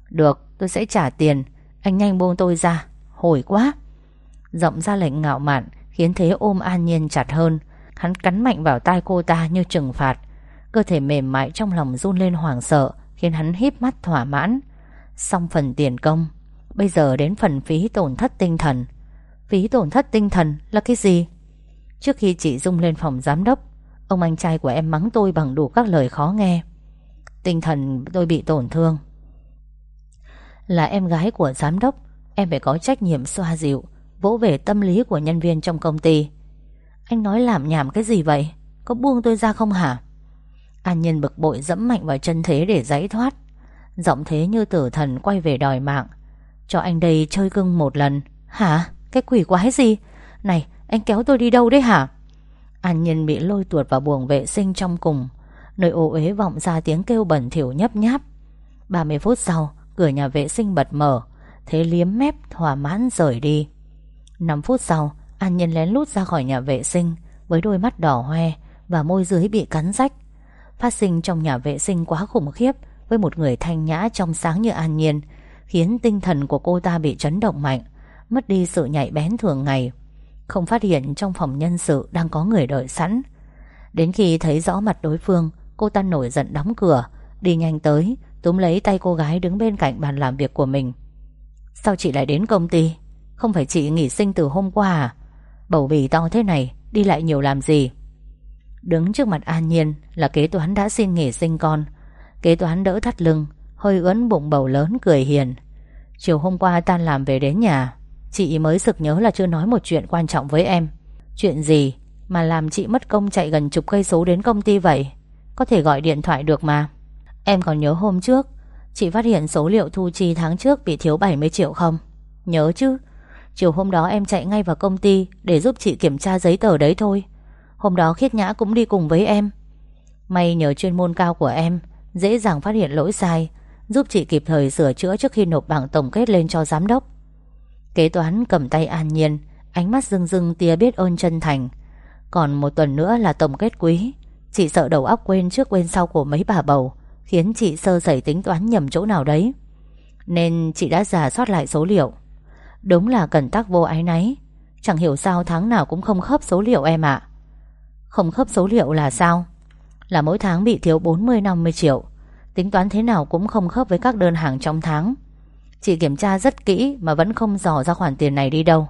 Được, tôi sẽ trả tiền. Anh nhanh buông tôi ra. Hồi quá. Giọng ra lệnh ngạo mạn Khiến Thế ôm An Nhiên chặt hơn Hắn cắn mạnh vào tai cô ta như trừng phạt Cơ thể mềm mại trong lòng run lên hoảng sợ Khiến hắn híp mắt thỏa mãn Xong phần tiền công Bây giờ đến phần phí tổn thất tinh thần Phí tổn thất tinh thần là cái gì? Trước khi chị Dung lên phòng giám đốc Ông anh trai của em mắng tôi bằng đủ các lời khó nghe Tinh thần tôi bị tổn thương. Là em gái của giám đốc, Em phải có trách nhiệm xoa dịu, Vỗ về tâm lý của nhân viên trong công ty. Anh nói làm nhảm cái gì vậy? Có buông tôi ra không hả? An nhân bực bội dẫm mạnh vào chân thế để giãy thoát. Giọng thế như tử thần quay về đòi mạng. Cho anh đây chơi cưng một lần. Hả? Cái quỷ quái gì? Này, anh kéo tôi đi đâu đấy hả? An nhân bị lôi tuột vào buồng vệ sinh trong cùng. Nơi ô uế vọng ra tiếng kêu bẩn thỉu nhấp nháp. 30 phút sau, Cửa nhà vệ sinh bật mở. Thế liếm mép thỏa mãn rời đi. 5 phút sau, An Nhân lén lút ra khỏi nhà vệ sinh, Với đôi mắt đỏ hoe Và môi dưới bị cắn rách. Phát sinh trong nhà vệ sinh quá khủng khiếp Với một người thanh nhã trong sáng như An Nhiên, Khiến tinh thần của cô ta bị chấn động mạnh, Mất đi sự nhạy bén thường ngày. Không phát hiện trong phòng nhân sự Đang có người đợi sẵn. Đến khi thấy rõ mặt đối phương Cô ta nổi giận đóng cửa. Đi nhanh tới, Túm lấy tay cô gái đứng bên cạnh bàn làm việc của mình. Sao chị lại đến công ty? Không phải chị nghỉ sinh từ hôm qua à? Bầu bì to thế này, Đi lại nhiều làm gì? Đứng trước mặt An Nhiên là kế toán đã xin nghỉ sinh con. Kế toán đỡ thắt lưng, Hơi ướn bụng bầu lớn cười hiền. Chiều hôm qua tan làm về đến nhà, Chị mới sực nhớ là chưa nói một chuyện quan trọng với em. Chuyện gì Mà làm chị mất công chạy gần chục cây số đến công ty vậy? Có thể gọi điện thoại được mà. Em còn nhớ hôm trước, Chị phát hiện số liệu thu chi tháng trước bị thiếu 70 triệu không? Nhớ chứ. Chiều hôm đó em chạy ngay vào công ty Để giúp chị kiểm tra giấy tờ đấy thôi. Hôm đó Khiết Nhã cũng đi cùng với em. May nhờ chuyên môn cao của em, Dễ dàng phát hiện lỗi sai, Giúp chị kịp thời sửa chữa trước khi nộp bảng tổng kết lên cho giám đốc. Kế toán cầm tay an nhiên, Ánh mắt rưng rưng tia biết ơn chân thành. Còn một tuần nữa là tổng kết quý. Chị sợ đầu óc quên trước quên sau của mấy bà bầu, Khiến chị sơ sẩy tính toán nhầm chỗ nào đấy. Nên chị đã giả soát lại số liệu. Đúng là cần tắc vô ái náy, Chẳng hiểu sao tháng nào cũng không khớp số liệu em ạ. Không khớp số liệu là sao? Là mỗi tháng bị thiếu 40-50 triệu, Tính toán thế nào cũng không khớp với các đơn hàng trong tháng. Chị kiểm tra rất kỹ Mà vẫn không dò ra khoản tiền này đi đâu.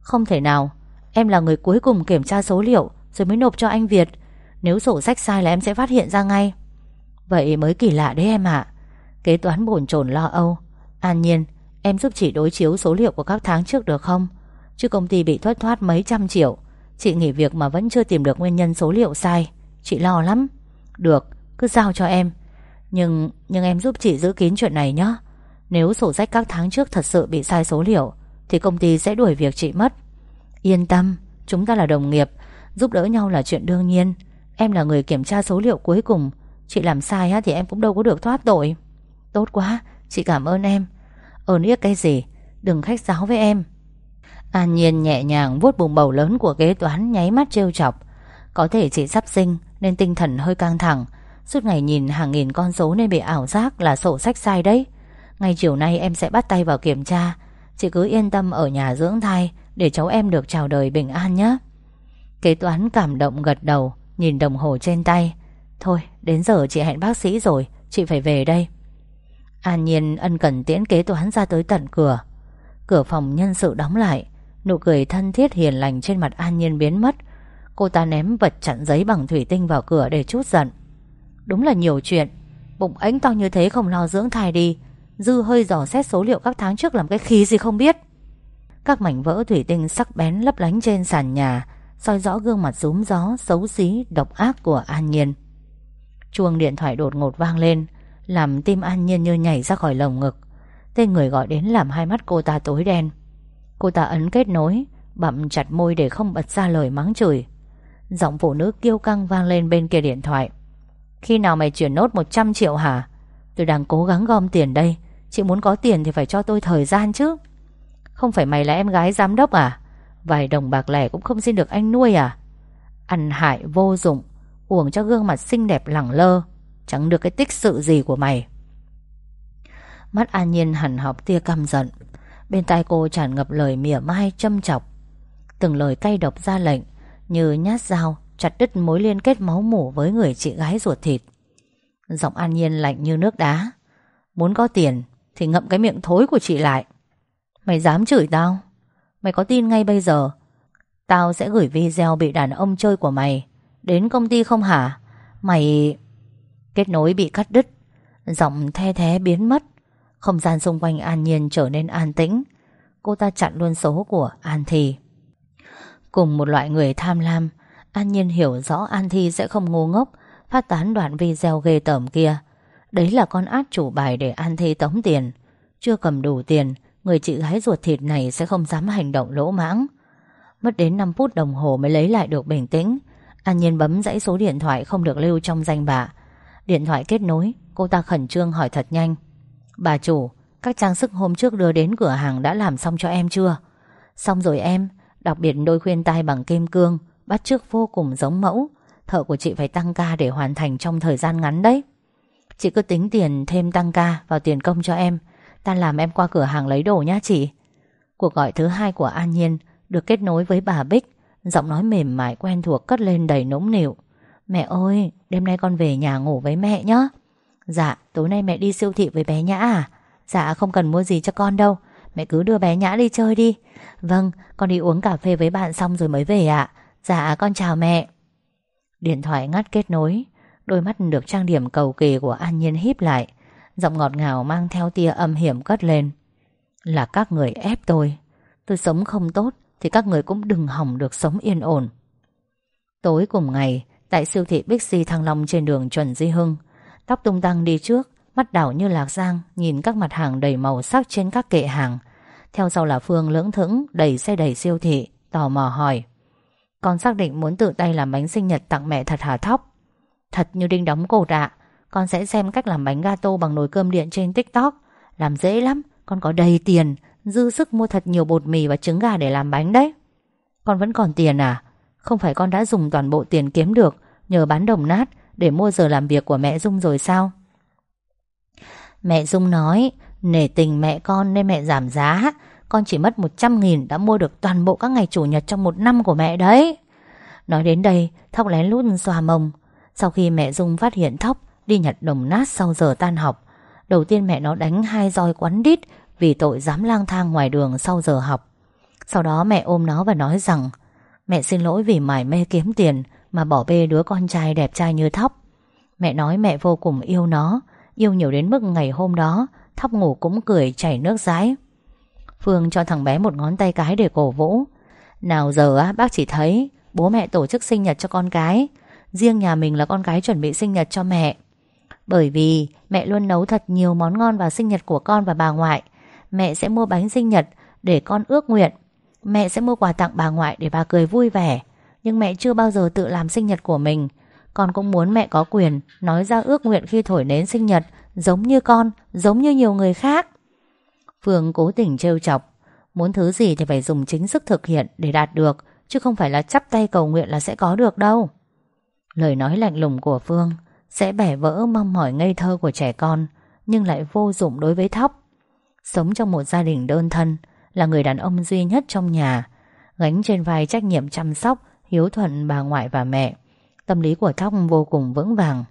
Không thể nào, Em là người cuối cùng kiểm tra số liệu Rồi mới nộp cho anh Việt. Nếu sổ sách sai là em sẽ phát hiện ra ngay. Vậy mới kỳ lạ đấy em ạ. Kế toán bồn chồn lo âu. An nhiên Em giúp chị đối chiếu số liệu của các tháng trước được không? Chứ công ty bị thất thoát mấy trăm triệu. Chị nghỉ việc mà vẫn chưa tìm được nguyên nhân số liệu sai. Chị lo lắm. Được, cứ giao cho em. Nhưng nhưng em giúp chị giữ kín chuyện này nhé Nếu sổ sách các tháng trước thật sự bị sai số liệu Thì công ty sẽ đuổi việc chị mất. Yên tâm Chúng ta là đồng nghiệp. Giúp đỡ nhau là chuyện đương nhiên. Em là người kiểm tra số liệu cuối cùng. Chị làm sai thì em cũng đâu có được thoát tội. Tốt quá, Chị cảm ơn em. Ờ, ơn yếc cái gì? Đừng khách giáo với em. An Nhiên nhẹ nhàng vuốt bùng bầu lớn của kế toán Nháy mắt trêu chọc. Có thể chị sắp sinh, nên tinh thần hơi căng thẳng. Suốt ngày nhìn hàng nghìn con số Nên bị ảo giác là sổ sách sai đấy. Ngay chiều nay em sẽ bắt tay vào kiểm tra. Chị cứ yên tâm ở nhà dưỡng thai Để cháu em được chào đời bình an nhé. Kế toán cảm động gật đầu. Nhìn đồng hồ trên tay. Thôi, đến giờ chị hẹn bác sĩ rồi, Chị phải về đây. An Nhiên ân cần tiễn kế toán ra tới tận cửa. Cửa phòng nhân sự đóng lại, Nụ cười thân thiết hiền lành trên mặt An Nhiên biến mất. Cô ta ném vật chặn giấy bằng thủy tinh vào cửa để chút giận. Đúng là nhiều chuyện, Bụng ánh to như thế không lo dưỡng thai đi. Dư hơi dò xét số liệu các tháng trước làm cái khí gì không biết. Các mảnh vỡ thủy tinh sắc bén lấp lánh trên sàn nhà soi rõ gương mặt rúm gió Xấu xí, độc ác của An Nhiên. Chuông điện thoại đột ngột vang lên Làm tim An Nhiên như nhảy ra khỏi lồng ngực. Tên người gọi đến làm hai mắt cô ta tối đen. Cô ta ấn kết nối Bậm chặt môi để không bật ra lời mắng chửi. Giọng phụ nữ kiêu căng vang lên bên kia điện thoại. Khi nào mày chuyển nốt 100 triệu hả? Tôi đang cố gắng gom tiền đây. Chị muốn có tiền thì phải cho tôi thời gian chứ. Không phải mày là em gái giám đốc à? Vài đồng bạc lẻ cũng không xin được anh nuôi à? Ăn hại vô dụng, Uổng cho gương mặt xinh đẹp lẳng lơ, Chẳng được cái tích sự gì của mày. Mắt An Nhiên hẳn học tia căm giận. Bên tai cô tràn ngập lời mỉa mai châm chọc. Từng lời cay độc ra lệnh, Như nhát dao, chặt đứt mối liên kết máu mủ với người chị gái ruột thịt. Giọng an nhiên lạnh như nước đá. Muốn có tiền Thì ngậm cái miệng thối của chị lại. Mày dám chửi tao? Mày có tin ngay bây giờ? Tao sẽ gửi video bị đàn ông chơi của mày. Đến công ty không hả? Mày Kết nối bị cắt đứt. Giọng the thế biến mất. Không gian xung quanh an nhiên trở nên an tĩnh. Cô ta chặn luôn số của An Thi. Cùng một loại người tham lam, An Nhiên hiểu rõ An Thi sẽ không ngu ngốc, Phát tán đoạn video ghê tởm kia. Đấy là con át chủ bài để An Thi tống tiền. Chưa cầm đủ tiền Người chị gái ruột thịt này sẽ không dám hành động lỗ mãng. Mất đến 5 phút đồng hồ mới lấy lại được bình tĩnh. An Nhiên bấm dãy số điện thoại không được lưu trong danh bạ. Điện thoại kết nối, Cô ta khẩn trương hỏi thật nhanh. Bà chủ, Các trang sức hôm trước đưa đến cửa hàng đã làm xong cho em chưa? Xong rồi em, Đặc biệt đôi khuyên tai bằng kim cương, Bắt chước vô cùng giống mẫu. Thợ của chị phải tăng ca để hoàn thành trong thời gian ngắn đấy. Chị cứ tính tiền thêm tăng ca vào tiền công cho em. Ta làm em qua cửa hàng lấy đồ nhá chị. Cuộc gọi thứ hai của An Nhiên Được kết nối với bà Bích, Giọng nói mềm mại quen thuộc cất lên đầy nũng nịu. Mẹ ơi, Đêm nay con về nhà ngủ với mẹ nhé Dạ tối nay mẹ đi siêu thị với bé Nhã à? Dạ không cần mua gì cho con đâu. Mẹ cứ đưa bé Nhã đi chơi đi. Vâng con đi uống cà phê với bạn xong rồi mới về ạ. Dạ con chào mẹ. Điện thoại ngắt kết nối. Đôi mắt được trang điểm cầu kỳ của An Nhiên híp lại. Giọng ngọt ngào mang theo tia âm hiểm cất lên. Là các người ép tôi. Tôi sống không tốt Thì các người cũng đừng hỏng được sống yên ổn. Tối cùng ngày, Tại siêu thị Bixi Thăng Long trên đường Chuẩn Di Hưng, Tóc tung tăng đi trước, Mắt đảo như lạc giang, Nhìn các mặt hàng đầy màu sắc trên các kệ hàng. Theo sau là Phương lưỡng thững, Đẩy xe đẩy siêu thị, Tò mò hỏi, Con xác định muốn tự tay làm bánh sinh nhật tặng mẹ thật hả thóc? Thật như đinh đóng cột ạ. Con sẽ xem cách làm bánh gato bằng nồi cơm điện trên tiktok. Làm dễ lắm, Con có đầy tiền, Dư sức mua thật nhiều bột mì và trứng gà để làm bánh đấy. Con vẫn còn tiền à? Không phải con đã dùng toàn bộ tiền kiếm được, Nhờ bán đồng nát Để mua giờ làm việc của mẹ Dung rồi sao? Mẹ Dung nói, Nể tình mẹ con nên mẹ giảm giá. Con chỉ mất 100 nghìn Đã mua được toàn bộ các ngày chủ nhật trong một năm của mẹ đấy. Nói đến đây, Thóc lén lút xòa mông Sau khi mẹ Dung phát hiện Thóc Đi nhặt đồng nát sau giờ tan học. Đầu tiên mẹ nó đánh hai roi quắn đít Vì tội dám lang thang ngoài đường sau giờ học. Sau đó mẹ ôm nó và nói rằng, Mẹ xin lỗi vì mải mê kiếm tiền Mà bỏ bê đứa con trai đẹp trai như Thóc. Mẹ nói mẹ vô cùng yêu nó, Yêu nhiều đến mức ngày hôm đó, Thóc ngủ cũng cười chảy nước rái Phương cho thằng bé một ngón tay cái để cổ vũ. Nào giờ á, bác chỉ thấy, Bố mẹ tổ chức sinh nhật cho con cái. Riêng nhà mình là con cái chuẩn bị sinh nhật cho mẹ. Bởi vì mẹ luôn nấu thật nhiều món ngon vào sinh nhật của con và bà ngoại. Mẹ sẽ mua bánh sinh nhật để con ước nguyện. Mẹ sẽ mua quà tặng bà ngoại để bà cười vui vẻ. Nhưng mẹ chưa bao giờ tự làm sinh nhật của mình. Con cũng muốn mẹ có quyền Nói ra ước nguyện khi thổi nến sinh nhật, Giống như con, Giống như nhiều người khác. Phương cố tình trêu chọc. Muốn thứ gì thì phải dùng chính sức thực hiện để đạt được, Chứ không phải là chắp tay cầu nguyện là sẽ có được đâu. Lời nói lạnh lùng của Phương. Sẽ bẻ vỡ mong mỏi ngây thơ của trẻ con, Nhưng lại vô dụng đối với Thóc. Sống trong một gia đình đơn thân, Là người đàn ông duy nhất trong nhà. Gánh trên vai trách nhiệm chăm sóc, Hiếu thuận bà ngoại và mẹ. Tâm lý của Thóc vô cùng vững vàng.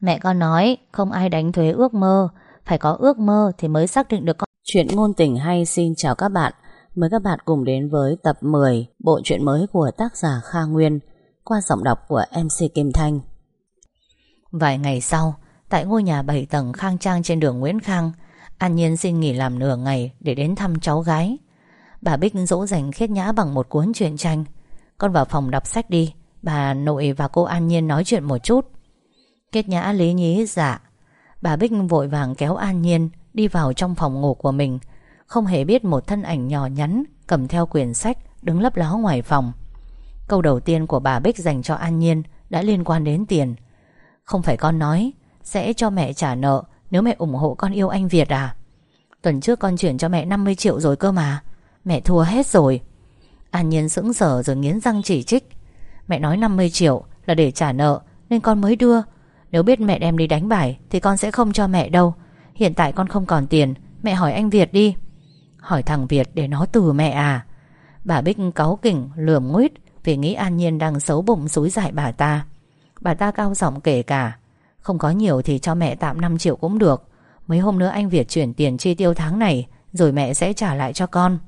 Mẹ con nói, không ai đánh thuế ước mơ. Phải có ước mơ thì mới xác định được con. Chuyện ngôn tình hay xin chào các bạn. Mời các bạn cùng đến với tập 10 Bộ truyện mới của tác giả Kha Nguyên, Qua giọng đọc của MC Kim Thanh. Vài ngày sau, Tại ngôi nhà 7 tầng khang trang trên đường Nguyễn Khang, An Nhiên xin nghỉ làm nửa ngày Để đến thăm cháu gái. Bà Bích dỗ dành khiết nhã bằng một cuốn truyện tranh. Con vào phòng đọc sách đi, Bà nội và cô An Nhiên nói chuyện một chút. Kết nhã lý nhí dạ. Bà Bích vội vàng kéo An Nhiên Đi vào trong phòng ngủ của mình, Không hề biết một thân ảnh nhỏ nhắn Cầm theo quyển sách Đứng lấp ló ngoài phòng. Câu đầu tiên của bà Bích dành cho An Nhiên Đã liên quan đến tiền. Không phải con nói, Sẽ cho mẹ trả nợ Nếu mẹ ủng hộ con yêu anh Việt à? Tuần trước con chuyển cho mẹ 50 triệu rồi cơ mà. Mẹ thua hết rồi. An Nhiên sững sờ rồi nghiến răng chỉ trích. Mẹ nói 50 triệu là để trả nợ, Nên con mới đưa. Nếu biết mẹ đem đi đánh bài, Thì con sẽ không cho mẹ đâu. Hiện tại con không còn tiền, Mẹ hỏi anh Việt đi. Hỏi thằng Việt để nó từ mẹ à? Bà Bích cáu kỉnh, lườm nguyết, Vì nghĩ An Nhiên đang xấu bụng xúi dại bà ta. Bà ta cao giọng kể cả. Không có nhiều thì cho mẹ tạm 5 triệu cũng được. Mấy hôm nữa anh Việt chuyển tiền chi tiêu tháng này Rồi mẹ sẽ trả lại cho con.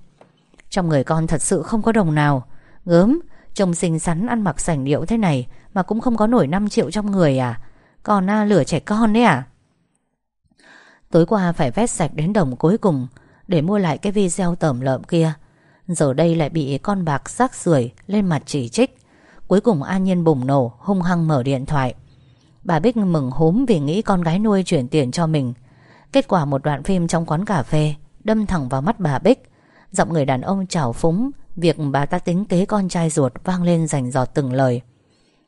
Trong người con thật sự không có đồng nào. Gớm Trông xinh xắn ăn mặc sảnh điệu thế này Mà cũng không có nổi 5 triệu trong người à. Còn à, lửa trẻ con đấy à. Tối qua phải vét sạch đến đồng cuối cùng Để mua lại cái video tẩm lợm kia. Giờ đây lại bị con bạc rác rưởi lên mặt chỉ trích. Cuối cùng An Nhiên bùng nổ, Hung hăng mở điện thoại. Bà Bích mừng húm vì nghĩ con gái nuôi chuyển tiền cho mình. Kết quả một đoạn phim trong quán cà phê Đâm thẳng vào mắt bà Bích. Giọng người đàn ông chảo phúng, Việc bà ta tính kế con trai ruột Vang lên rành giọt từng lời.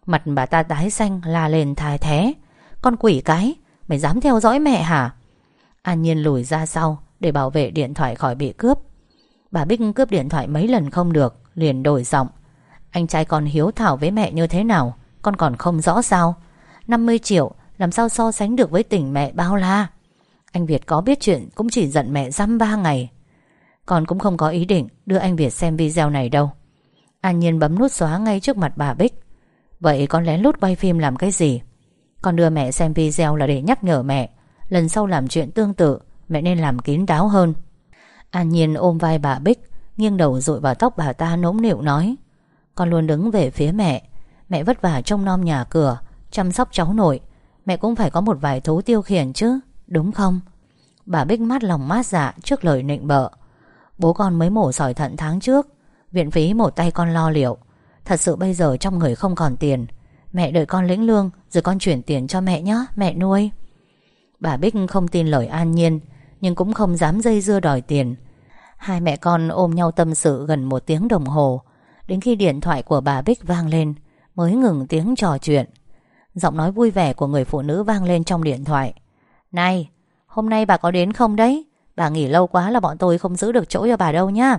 Mặt bà ta tái xanh, la lên thai thé Con quỷ cái, Mày dám theo dõi mẹ hả? An Nhiên lùi ra sau Để bảo vệ điện thoại khỏi bị cướp. Bà Bích cướp điện thoại mấy lần không được, Liền đổi giọng. Anh trai con hiếu thảo với mẹ như thế nào? Con còn không rõ sao? 50 triệu, làm sao so sánh được với tình mẹ bao la? Anh Việt có biết chuyện Cũng chỉ giận mẹ dăm ba ngày. Con cũng không có ý định đưa anh Việt xem video này đâu. An Nhiên bấm nút xóa ngay trước mặt bà Bích. Vậy con lén lút quay phim làm cái gì? Con đưa mẹ xem video là để nhắc nhở mẹ. Lần sau làm chuyện tương tự, Mẹ nên làm kín đáo hơn. An Nhiên ôm vai bà Bích, Nghiêng đầu rụi vào tóc bà ta nũng nịu nói. Con luôn đứng về phía mẹ. Mẹ vất vả trông nom nhà cửa, Chăm sóc cháu nội. Mẹ cũng phải có một vài thú tiêu khiển chứ, Đúng không? Bà Bích mát lòng mát dạ trước lời nịnh bợ. Bố con mới mổ sỏi thận tháng trước, Viện phí một tay con lo liệu. Thật sự bây giờ trong người không còn tiền. Mẹ đợi con lĩnh lương, Rồi con chuyển tiền cho mẹ nhé Mẹ nuôi. Bà Bích không tin lời an nhiên, Nhưng cũng không dám dây dưa đòi tiền. Hai mẹ con ôm nhau tâm sự gần một tiếng đồng hồ. Đến khi điện thoại của bà Bích vang lên, Mới ngừng tiếng trò chuyện. Giọng nói vui vẻ của người phụ nữ vang lên trong điện thoại. Này, Hôm nay bà có đến không đấy? Bà nghỉ lâu quá là bọn tôi không giữ được chỗ cho bà đâu nhá.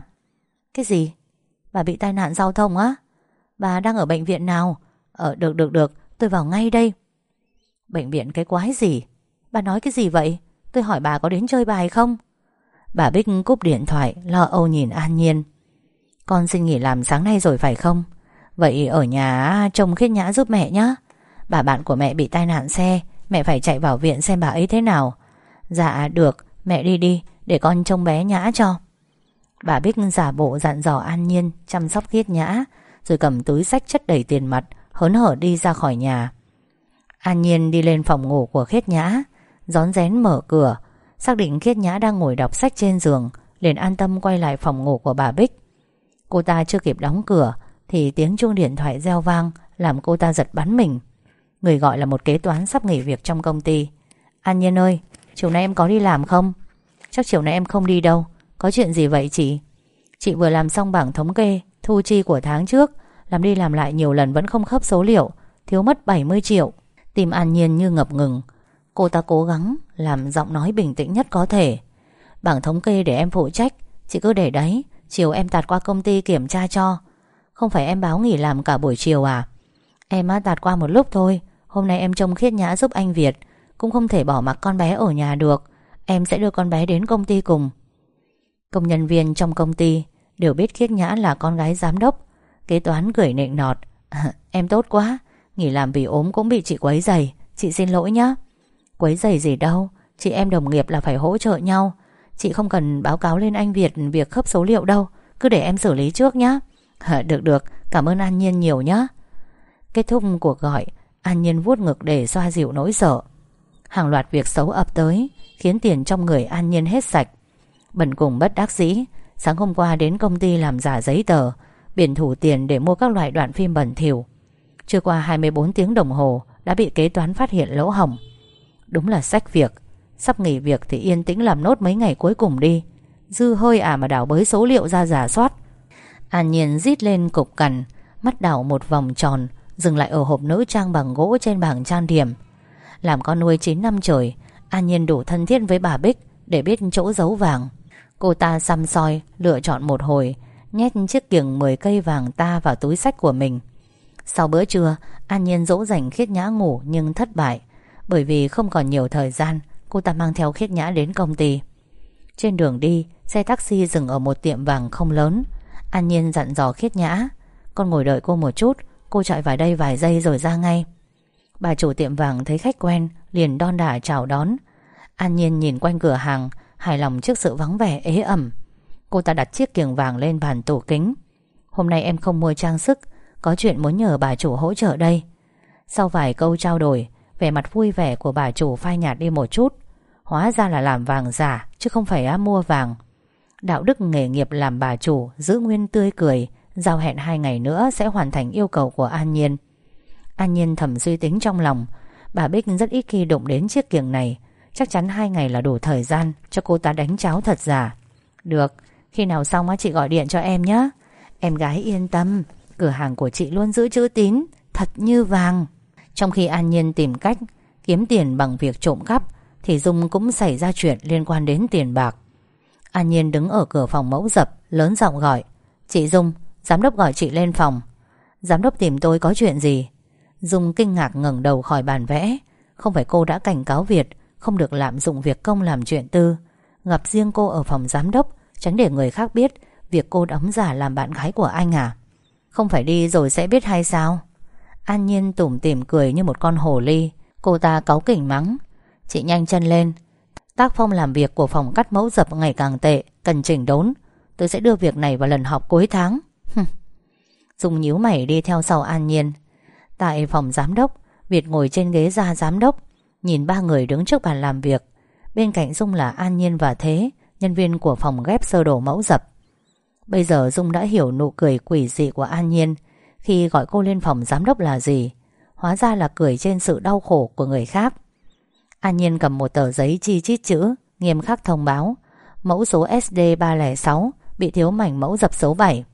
Cái gì? Bà bị tai nạn giao thông á? Bà đang ở bệnh viện nào? Ờ được được được, tôi vào ngay đây. Bệnh viện cái quái gì? Bà nói cái gì vậy? Tôi hỏi bà có đến chơi bài không? Bà Bích cúp điện thoại, Lo âu nhìn An Nhiên. Con xin nghỉ làm sáng nay rồi phải không? Vậy ở nhà trông khiết nhã giúp mẹ nhé Bà bạn của mẹ bị tai nạn xe, Mẹ phải chạy vào viện xem bà ấy thế nào. Dạ được. Mẹ đi đi, để con trông bé nhã cho. Bà Bích giả bộ dặn dò An Nhiên, Chăm sóc khiết nhã, Rồi cầm túi sách chất đầy tiền mặt, Hớn hở đi ra khỏi nhà. An Nhiên đi lên phòng ngủ của khiết nhã Gión rén mở cửa, Xác định khiết nhã đang ngồi đọc sách trên giường, liền an tâm quay lại phòng ngủ của bà Bích. Cô ta chưa kịp đóng cửa, Thì tiếng chuông điện thoại reo vang, Làm cô ta giật bắn mình. Người gọi là một kế toán sắp nghỉ việc trong công ty. An Nhiên ơi, Chiều nay em có đi làm không? Chắc chiều nay em không đi đâu. Có chuyện gì vậy chị? Chị vừa làm xong bảng thống kê, Thu chi của tháng trước. Làm đi làm lại nhiều lần vẫn không khớp số liệu, Thiếu mất 70 triệu. Tim An Nhiên như ngập ngừng. Cô ta cố gắng làm giọng nói bình tĩnh nhất có thể. Bảng thống kê để em phụ trách, Chị cứ để đấy. Chiều em tạt qua công ty kiểm tra cho. Không phải em báo nghỉ làm cả buổi chiều à? Em á, tạt qua một lúc thôi. Hôm nay em trông khiết nhã giúp anh Việt. Cũng không thể bỏ mặc con bé ở nhà được. Em sẽ đưa con bé đến công ty cùng. Công nhân viên trong công ty Đều biết khiết nhã là con gái giám đốc. Kế toán cười nịnh nọt. Em tốt quá. Nghỉ làm vì ốm cũng bị chị quấy giày. Chị xin lỗi nhá. Quấy giày gì đâu. Chị em đồng nghiệp là phải hỗ trợ nhau. Chị không cần báo cáo lên anh Việt Việc khớp số liệu đâu. Cứ để em xử lý trước nhá. Được được. Cảm ơn An Nhiên nhiều nhá. Kết thúc cuộc gọi, An Nhiên vuốt ngực để xoa dịu nỗi sợ. Hàng loạt việc xấu ập tới, Khiến tiền trong người An Nhiên hết sạch. Bần cùng bất đắc dĩ, Sáng hôm qua đến công ty làm giả giấy tờ, Biển thủ tiền để mua các loại đoạn phim bẩn thỉu. Chưa qua 24 tiếng đồng hồ, Đã bị kế toán phát hiện lỗ hỏng. Đúng là sách việc. Sắp nghỉ việc thì yên tĩnh làm nốt mấy ngày cuối cùng đi. Dư hơi à mà đảo bới số liệu ra giả soát. An Nhiên rít lên cục cằn, Mắt đảo một vòng tròn, Dừng lại ở hộp nữ trang bằng gỗ trên bảng trang điểm. Làm con nuôi 9 năm trời, An Nhiên đủ thân thiết với bà Bích Để biết chỗ giấu vàng. Cô ta xăm soi, Lựa chọn một hồi, Nhét chiếc kiềng 10 cây vàng ta vào túi sách của mình. Sau bữa trưa, An Nhiên dỗ dành khiết nhã ngủ nhưng thất bại, Bởi vì không còn nhiều thời gian Cô ta mang theo khiết nhã đến công ty. Trên đường đi, Xe taxi dừng ở một tiệm vàng không lớn. An Nhiên dặn dò khiết nhã, Con ngồi đợi cô một chút, Cô chạy vào đây vài giây rồi ra ngay. Bà chủ tiệm vàng thấy khách quen, Liền đon đả chào đón. An Nhiên nhìn quanh cửa hàng, Hài lòng trước sự vắng vẻ, ế ẩm. Cô ta đặt chiếc kiềng vàng lên bàn tủ kính. Hôm nay em không mua trang sức, Có chuyện muốn nhờ bà chủ hỗ trợ đây. Sau vài câu trao đổi, Vẻ mặt vui vẻ của bà chủ phai nhạt đi một chút. Hóa ra là làm vàng giả Chứ không phải mua vàng. Đạo đức nghề nghiệp làm bà chủ Giữ nguyên tươi cười Giao hẹn hai ngày nữa sẽ hoàn thành yêu cầu của An Nhiên. An Nhiên thầm suy tính trong lòng Bà Bích rất ít khi đụng đến chiếc kiềng này Chắc chắn hai ngày là đủ thời gian Cho cô ta đánh cháo thật giả. Được, khi nào xong á chị gọi điện cho em nhé Em gái yên tâm Cửa hàng của chị luôn giữ chữ tín Thật như vàng. Trong khi An Nhiên tìm cách Kiếm tiền bằng việc trộm cắp thì Dung cũng xảy ra chuyện liên quan đến tiền bạc. An Nhiên đứng ở cửa phòng mẫu dập Lớn giọng gọi Chị Dung, giám đốc gọi chị lên phòng. Giám đốc tìm tôi có chuyện gì? Dung kinh ngạc ngẩng đầu khỏi bàn vẽ. Không phải cô đã cảnh cáo Việt Không được lạm dụng việc công làm chuyện tư. Gặp riêng cô ở phòng giám đốc Tránh để người khác biết Việc cô đóng giả làm bạn gái của anh à? Không phải đi rồi sẽ biết hay sao? An Nhiên tủm tỉm cười như một con hồ ly. Cô ta cáu kỉnh mắng Chị nhanh chân lên. Tác phong làm việc của phòng cắt mẫu dập ngày càng tệ, Cần chỉnh đốn. Tôi sẽ đưa việc này vào lần họp cuối tháng. Dung nhíu mày đi theo sau An Nhiên. Tại phòng giám đốc, Việt ngồi trên ghế ra giám đốc, Nhìn ba người đứng trước bàn làm việc. Bên cạnh Dung là An Nhiên và Thế, Nhân viên của phòng ghép sơ đồ mẫu dập. Bây giờ Dung đã hiểu nụ cười quỷ dị của An Nhiên. Khi gọi cô lên phòng giám đốc là gì? Hóa ra là cười trên sự đau khổ của người khác. An Nhiên cầm một tờ giấy chi chít chữ, Nghiêm khắc thông báo, Mẫu số SD306 Bị thiếu mảnh mẫu dập số 7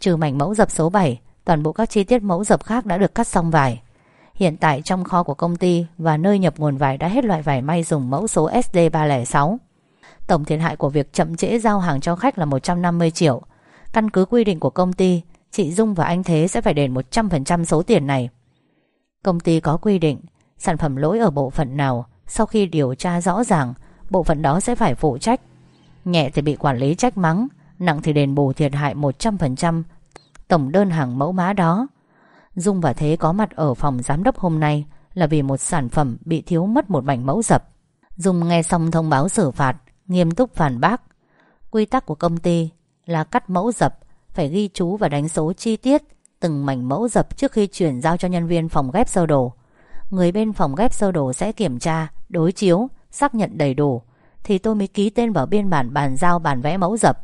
Trừ mảnh mẫu dập số 7 Toàn bộ các chi tiết mẫu dập khác đã được cắt xong vải. Hiện tại trong kho của công ty Và nơi nhập nguồn vải đã hết loại vải may dùng mẫu số SD306 Tổng thiệt hại của việc chậm trễ giao hàng cho khách là 150 triệu. Căn cứ quy định của công ty, Chị Dung và anh Thế sẽ phải đền 100% số tiền này. Công ty có quy định, Sản phẩm lỗi ở bộ phận nào sau khi điều tra rõ ràng, Bộ phận đó sẽ phải phụ trách. Nhẹ thì bị quản lý trách mắng, Nặng thì đền bù thiệt hại 100% Tổng đơn hàng mẫu mã đó. Dung và Thế có mặt ở phòng giám đốc hôm nay Là vì một sản phẩm bị thiếu mất một mảnh mẫu dập. Dung nghe xong thông báo xử phạt, Nghiêm túc phản bác. Quy tắc của công ty là cắt mẫu dập, Phải ghi chú và đánh số chi tiết Từng mảnh mẫu dập trước khi chuyển giao cho nhân viên phòng ghép sơ đồ. Người bên phòng ghép sơ đồ sẽ kiểm tra, Đối chiếu, Xác nhận đầy đủ. Thì tôi mới ký tên vào biên bản bàn giao bản vẽ mẫu dập.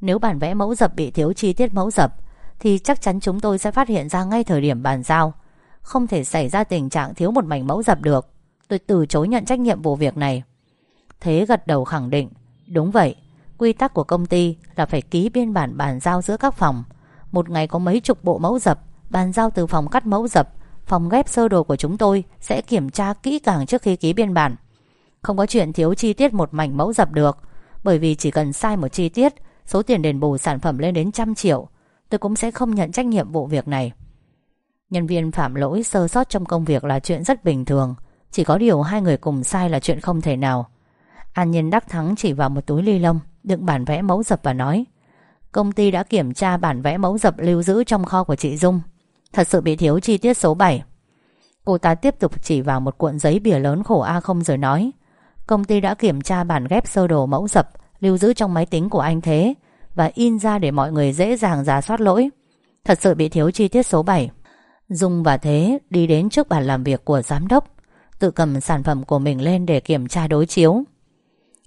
Nếu bản vẽ mẫu dập bị thiếu chi tiết mẫu dập, Thì chắc chắn chúng tôi sẽ phát hiện ra ngay thời điểm bàn giao. Không thể xảy ra tình trạng thiếu một mảnh mẫu dập được. Tôi từ chối nhận trách nhiệm vụ việc này. Thế gật đầu khẳng định, Đúng vậy, Quy tắc của công ty là phải ký biên bản bàn giao giữa các phòng. Một ngày có mấy chục bộ mẫu dập, Bàn giao từ phòng cắt mẫu dập Phòng ghép sơ đồ của chúng tôi Sẽ kiểm tra kỹ càng trước khi ký biên bản. Không có chuyện thiếu chi tiết một mảnh mẫu dập được, Bởi vì chỉ cần sai một chi tiết, Số tiền đền bù sản phẩm lên đến trăm triệu, Tôi cũng sẽ không nhận trách nhiệm vụ việc này. Nhân viên phạm lỗi sơ sót trong công việc là chuyện rất bình thường, Chỉ có điều hai người cùng sai là chuyện không thể nào. An Nhiên đắc thắng chỉ vào một túi ly lông, Đựng bản vẽ mẫu dập và nói, Công ty đã kiểm tra bản vẽ mẫu dập lưu giữ trong kho của chị Dung. Thật sự bị thiếu chi tiết số 7 Cô ta tiếp tục chỉ vào một cuộn giấy bìa lớn khổ A0 rồi nói, Công ty đã kiểm tra bản ghép sơ đồ mẫu dập, Lưu giữ trong máy tính của anh Thế, Và in ra để mọi người dễ dàng giả soát lỗi. Thật sự bị thiếu chi tiết số 7 Dung và Thế đi đến trước bàn làm việc của giám đốc, Tự cầm sản phẩm của mình lên để kiểm tra đối chiếu.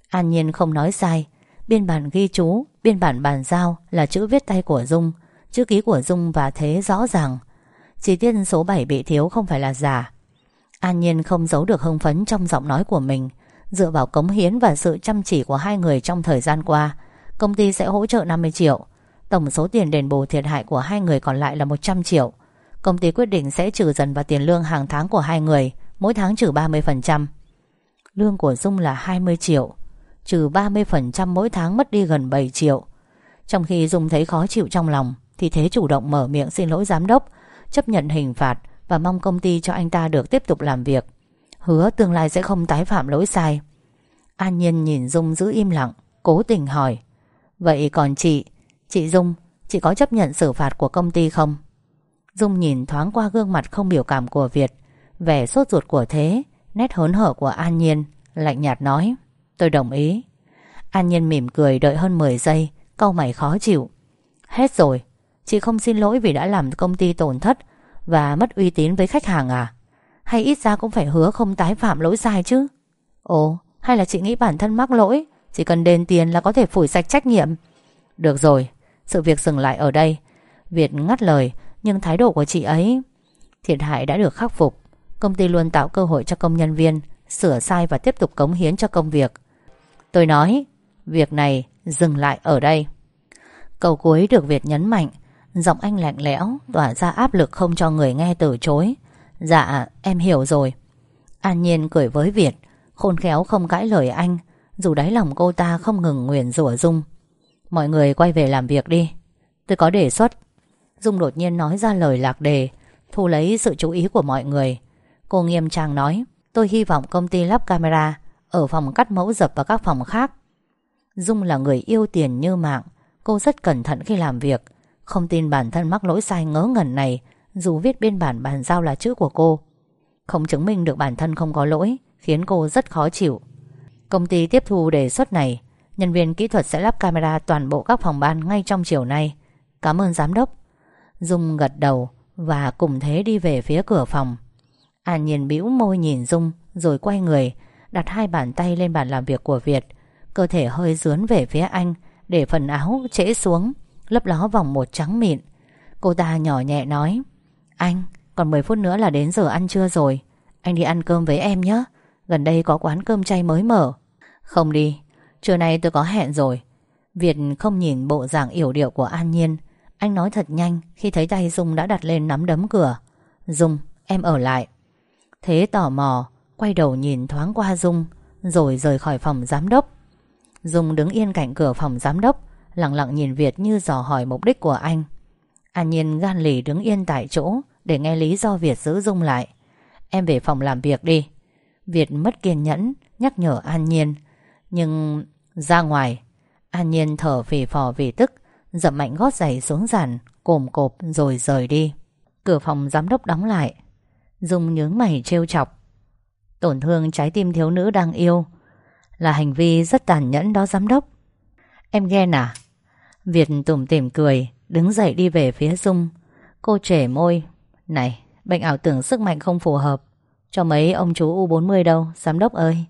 An Nhiên không nói sai, Biên bản ghi chú, Biên bản bàn giao là chữ viết tay của Dung, Chữ ký của Dung và Thế rõ ràng. Chi tiết số 7 bị thiếu không phải là giả. An Nhiên không giấu được hưng phấn trong giọng nói của mình. Dựa vào cống hiến và sự chăm chỉ của hai người trong thời gian qua, Công ty sẽ hỗ trợ 50 triệu. Tổng số tiền đền bù thiệt hại của hai người còn lại là 100 triệu. Công ty quyết định sẽ trừ dần vào tiền lương hàng tháng của hai người, Mỗi tháng trừ 30% Lương của Dung là 20 triệu, Trừ 30% mỗi tháng mất đi gần 7 triệu. Trong khi Dung thấy khó chịu trong lòng, Thì Thế chủ động mở miệng xin lỗi giám đốc Chấp nhận hình phạt Và mong công ty cho anh ta được tiếp tục làm việc. Hứa tương lai sẽ không tái phạm lỗi sai. An Nhiên nhìn Dung giữ im lặng, Cố tình hỏi, Vậy còn chị Chị Dung, Chị có chấp nhận xử phạt của công ty không? Dung nhìn thoáng qua gương mặt không biểu cảm của Việt, Vẻ sốt ruột của Thế, Nét hớn hở của An Nhiên, Lạnh nhạt nói, Tôi đồng ý. An Nhiên mỉm cười đợi hơn 10 giây Câu mày khó chịu, Hết rồi Chị không xin lỗi vì đã làm công ty tổn thất Và mất uy tín với khách hàng à? Hay ít ra cũng phải hứa không tái phạm lỗi sai chứ? Ồ, hay là chị nghĩ bản thân mắc lỗi, Chỉ cần đền tiền là có thể phủi sạch trách nhiệm? Được rồi, Sự việc dừng lại ở đây. Việt ngắt lời, Nhưng thái độ của chị ấy, Thiệt hại đã được khắc phục. Công ty luôn tạo cơ hội cho công nhân viên Sửa sai và tiếp tục cống hiến cho công việc. Tôi nói, Việc này dừng lại ở đây. Câu cuối được Việt nhấn mạnh Giọng anh lạnh lẽo, Tỏa ra áp lực không cho người nghe từ chối. Dạ em hiểu rồi. An Nhiên cười với Việt, Khôn khéo không cãi lời anh, Dù đáy lòng cô ta không ngừng nguyền rủa Dung Mọi người quay về làm việc đi. Tôi có đề xuất. Dung đột nhiên nói ra lời lạc đề, Thu lấy sự chú ý của mọi người. Cô nghiêm trang nói, Tôi hy vọng công ty lắp camera Ở phòng cắt mẫu dập và các phòng khác. Dung là người yêu tiền như mạng, Cô rất cẩn thận khi làm việc. Không tin bản thân mắc lỗi sai ngớ ngẩn này, Dù viết biên bản bàn giao là chữ của cô. Không chứng minh được bản thân không có lỗi, Khiến cô rất khó chịu. Công ty tiếp thu đề xuất này, Nhân viên kỹ thuật sẽ lắp camera toàn bộ các phòng ban ngay trong chiều nay. Cảm ơn giám đốc. Dung gật đầu Và cùng thế đi về phía cửa phòng. À An Nhiên bĩu môi nhìn Dung Rồi quay người, Đặt hai bàn tay lên bàn làm việc của Việt. Cơ thể hơi dướn về phía anh, Để phần áo trễ xuống. Lấp ló vòng một trắng mịn. Cô ta nhỏ nhẹ nói Anh, còn 10 phút nữa là đến giờ ăn trưa rồi. Anh đi ăn cơm với em nhé. Gần đây có quán cơm chay mới mở. Không đi. Trưa nay tôi có hẹn rồi. Việt không nhìn bộ dạng yểu điệu của An Nhiên. Anh nói thật nhanh Khi thấy tay Dung đã đặt lên nắm đấm cửa. Dung em ở lại. Thế tò mò Quay đầu nhìn thoáng qua Dung Rồi rời khỏi phòng giám đốc. Dung đứng yên cạnh cửa phòng giám đốc. Lặng lặng nhìn Việt như dò hỏi mục đích của anh. An Nhiên gan lì đứng yên tại chỗ, Để nghe lý do Việt giữ Dung lại. Em về phòng làm việc đi. Việt mất kiên nhẫn, Nhắc nhở An Nhiên. Nhưng ra ngoài, An Nhiên thở phì phò vì tức Dậm mạnh gót giày xuống giàn, Cồm cộp rồi rời đi. Cửa phòng giám đốc đóng lại. Dung nhướng mày trêu chọc. Tổn thương trái tim thiếu nữ đang yêu. Là hành vi rất tàn nhẫn đó giám đốc. Em ghen à? Việt tủm tỉm cười, Đứng dậy đi về phía Dung. Cô trẻ môi, Này, bệnh ảo tưởng sức mạnh không phù hợp. Cho mấy ông chú U40 đâu, Giám đốc ơi.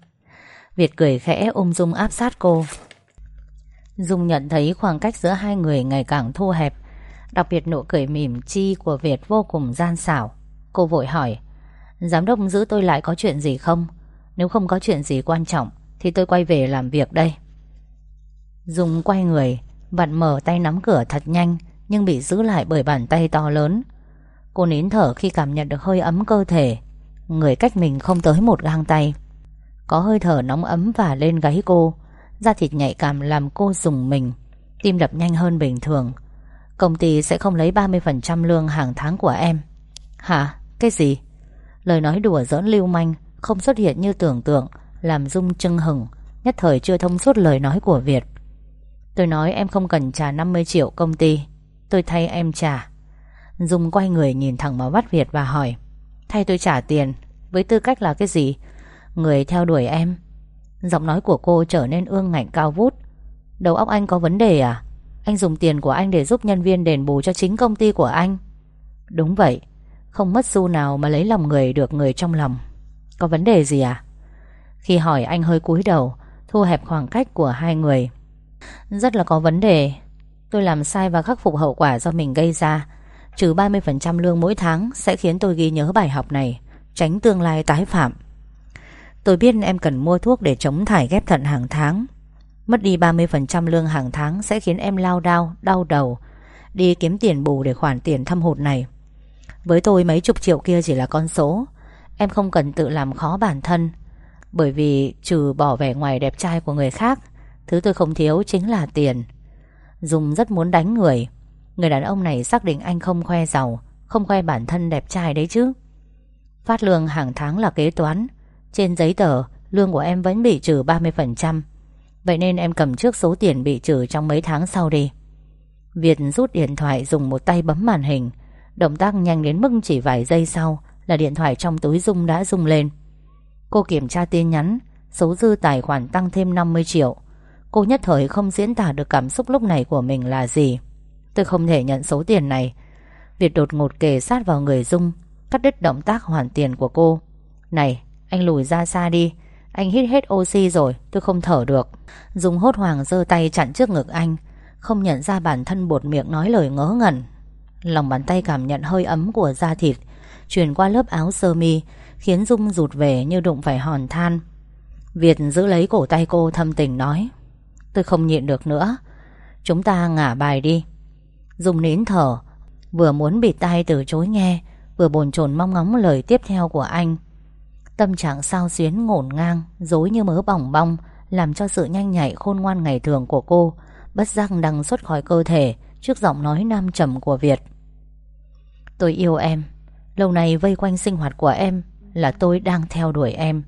Việt cười khẽ ôm Dung áp sát cô. Dung nhận thấy khoảng cách giữa hai người ngày càng thu hẹp. Đặc biệt nụ cười mỉm chi của Việt vô cùng gian xảo. Cô vội hỏi, Giám đốc giữ tôi lại có chuyện gì không? Nếu không có chuyện gì quan trọng Thì tôi quay về làm việc đây. Dung quay người Vặn mở tay nắm cửa thật nhanh, Nhưng bị giữ lại bởi bàn tay to lớn. Cô nín thở khi cảm nhận được hơi ấm cơ thể. Người cách mình không tới một gang tay. Có hơi thở nóng ấm và lên gáy cô. Da thịt nhạy cảm làm cô dùng mình. Tim đập nhanh hơn bình thường. Công ty sẽ không lấy 30% lương hàng tháng của em. Hả? Cái gì? Lời nói đùa giỡn lưu manh, Không xuất hiện như tưởng tượng, Làm Dung chưng hừng. Nhất thời chưa thông suốt lời nói của Việt. Tôi nói em không cần trả 50 triệu công ty. Tôi thay em trả. Dung quay người nhìn thẳng vào mắt Việt và hỏi, Thay tôi trả tiền, Với tư cách là cái gì? Người theo đuổi em. Giọng nói của cô trở nên ương ngạnh cao vút. Đầu óc anh có vấn đề à? Anh dùng tiền của anh để giúp nhân viên đền bù cho chính công ty của anh. Đúng vậy. Không mất xu nào mà lấy lòng người được người trong lòng. Có vấn đề gì à? Khi hỏi, anh hơi cúi đầu, Thu hẹp khoảng cách của hai người. Rất là có vấn đề. Tôi làm sai và khắc phục hậu quả do mình gây ra. Trừ 30% lương mỗi tháng Sẽ khiến tôi ghi nhớ bài học này Tránh tương lai tái phạm. Tôi biết em cần mua thuốc để chống thải ghép thận hàng tháng. Mất đi 30% lương hàng tháng Sẽ khiến em lao đao, đau đầu. Đi kiếm tiền bù để khoản tiền thâm hụt này. Với tôi mấy chục triệu kia chỉ là con số. Em không cần tự làm khó bản thân. Bởi vì trừ bỏ vẻ ngoài đẹp trai của người khác Thứ tôi không thiếu chính là tiền. Dung rất muốn đánh người. Người đàn ông này xác định anh không khoe giàu, Không khoe bản thân đẹp trai đấy chứ. Phát lương hàng tháng là kế toán. Trên giấy tờ, Lương của em vẫn bị trừ 30% Vậy nên em cầm trước số tiền bị trừ trong mấy tháng sau đi. Việt rút điện thoại dùng một tay bấm màn hình. Động tác nhanh đến mức chỉ vài giây sau Là điện thoại trong túi Dung đã rung lên. Cô kiểm tra tin nhắn, Số dư tài khoản tăng thêm 50 triệu. Cô nhất thời không diễn tả được cảm xúc lúc này của mình là gì. Tôi không thể nhận số tiền này. Việt đột ngột kề sát vào người Dung, Cắt đứt động tác hoàn tiền của cô. Này, anh lùi ra xa đi. Anh hít hết oxy rồi, Tôi không thở được. Dung hốt hoảng giơ tay chặn trước ngực anh, Không nhận ra bản thân bột miệng nói lời ngớ ngẩn. Lòng bàn tay cảm nhận hơi ấm của da thịt, Truyền qua lớp áo sơ mi, Khiến Dung rụt về như đụng phải hòn than. Việt giữ lấy cổ tay cô thâm tình nói Tôi không nhịn được nữa. Chúng ta ngả bài đi. Dung nín thở, Vừa muốn bịt tai từ chối nghe, Vừa bồn chồn mong ngóng lời tiếp theo của anh. Tâm trạng sao xuyến ngổn ngang, Dối như mớ bỏng bong, Làm cho sự nhanh nhạy khôn ngoan ngày thường của cô Bất giác đằng xuất khỏi cơ thể Trước giọng nói nam trầm của Việt. Tôi yêu em. Lâu nay vây quanh sinh hoạt của em Là tôi đang theo đuổi em.